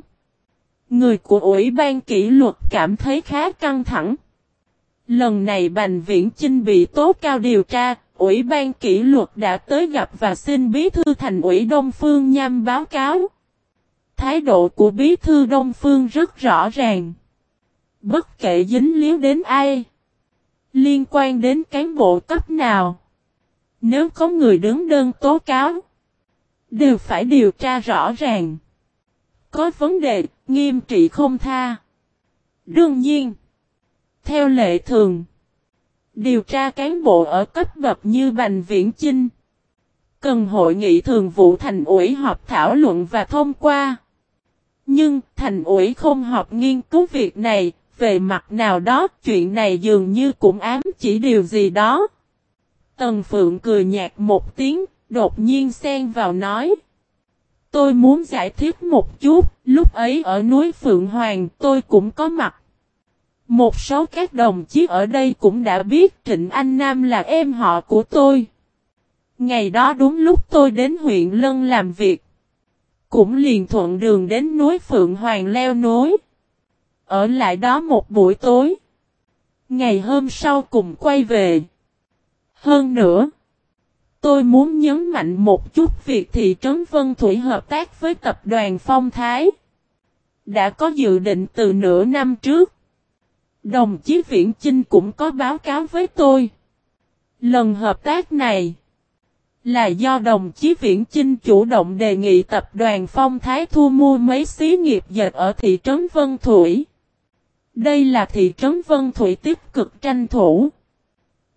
S1: Người của Ủy ban kỷ luật cảm thấy khá căng thẳng. Lần này Bành Viễn Chinh bị tố cao điều tra, Ủy ban kỷ luật đã tới gặp và xin bí thư thành ủy Đông Phương Nham báo cáo. Thái độ của bí thư Đông Phương rất rõ ràng. Bất kể dính líu đến ai. Liên quan đến cán bộ cấp nào. Nếu có người đứng đơn tố cáo. Đều phải điều tra rõ ràng. Có vấn đề, nghiêm trị không tha. Đương nhiên. Theo lệ thường. Điều tra cán bộ ở cấp bậc như Bành Viễn Chinh. Cần hội nghị thường vụ thành ủy họp thảo luận và thông qua. Nhưng thành ủy không họp nghiên cứu việc này, về mặt nào đó chuyện này dường như cũng ám chỉ điều gì đó. Tần Phượng cười nhạt một tiếng, đột nhiên xen vào nói. Tôi muốn giải thích một chút, lúc ấy ở núi Phượng Hoàng tôi cũng có mặt. Một số các đồng chí ở đây cũng đã biết Trịnh Anh Nam là em họ của tôi. Ngày đó đúng lúc tôi đến huyện Lân làm việc. Cũng liền thuận đường đến núi Phượng Hoàng leo núi. Ở lại đó một buổi tối. Ngày hôm sau cùng quay về. Hơn nữa. Tôi muốn nhấn mạnh một chút việc thị trấn Vân Thủy hợp tác với tập đoàn Phong Thái. Đã có dự định từ nửa năm trước. Đồng chí Viễn Chinh cũng có báo cáo với tôi. Lần hợp tác này là do đồng chí Viễn Chinh chủ động đề nghị tập đoàn Phong Thái thu mua mấy xí nghiệp dệt ở thị trấn Vân Thủy. Đây là thị trấn Vân Thủy tiếp cực tranh thủ.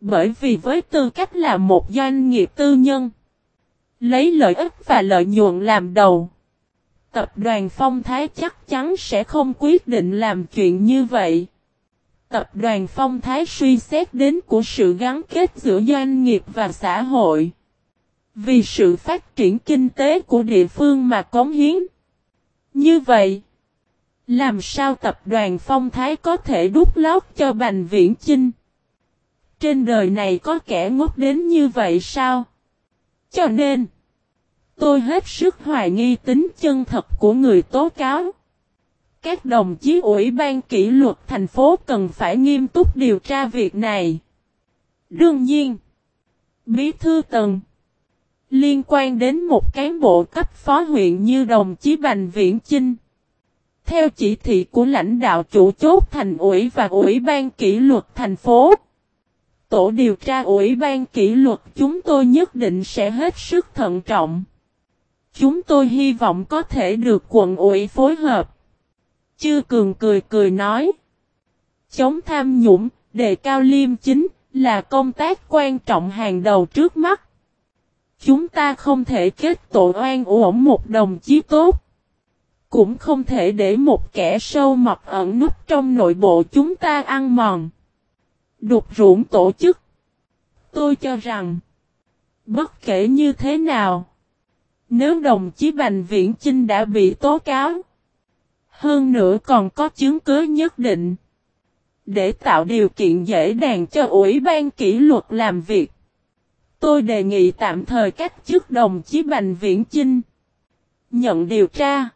S1: Bởi vì với tư cách là một doanh nghiệp tư nhân, lấy lợi ích và lợi nhuận làm đầu, tập đoàn Phong Thái chắc chắn sẽ không quyết định làm chuyện như vậy. Tập đoàn Phong Thái suy xét đến của sự gắn kết giữa doanh nghiệp và xã hội. Vì sự phát triển kinh tế của địa phương mà cống hiến. Như vậy, làm sao tập đoàn Phong Thái có thể đút lót cho Bành Viễn Chinh? Trên đời này có kẻ ngốc đến như vậy sao? Cho nên, tôi hết sức hoài nghi tính chân thật của người tố cáo. Các đồng chí ủy ban kỷ luật thành phố cần phải nghiêm túc điều tra việc này. Đương nhiên, Bí thư Tần liên quan đến một cán bộ cấp phó huyện như đồng chí Bành Viễn Chinh. Theo chỉ thị của lãnh đạo chủ chốt thành ủy và ủy ban kỷ luật thành phố, tổ điều tra ủy ban kỷ luật chúng tôi nhất định sẽ hết sức thận trọng. Chúng tôi hy vọng có thể được quận ủy phối hợp. Chư Cường cười cười nói. Chống tham nhũng, đề cao liêm chính, là công tác quan trọng hàng đầu trước mắt. Chúng ta không thể kết tội oan uổng một đồng chí tốt. Cũng không thể để một kẻ sâu mập ẩn nút trong nội bộ chúng ta ăn mòn. Đục ruộng tổ chức. Tôi cho rằng, bất kể như thế nào, nếu đồng chí Bành Viễn Chinh đã bị tố cáo, hơn nữa còn có chứng cứ nhất định, để tạo điều kiện dễ dàng cho Ủy ban kỷ luật làm việc. Tôi đề nghị tạm thời cách chức đồng chí Bành Viễn Chinh. Nhận điều tra.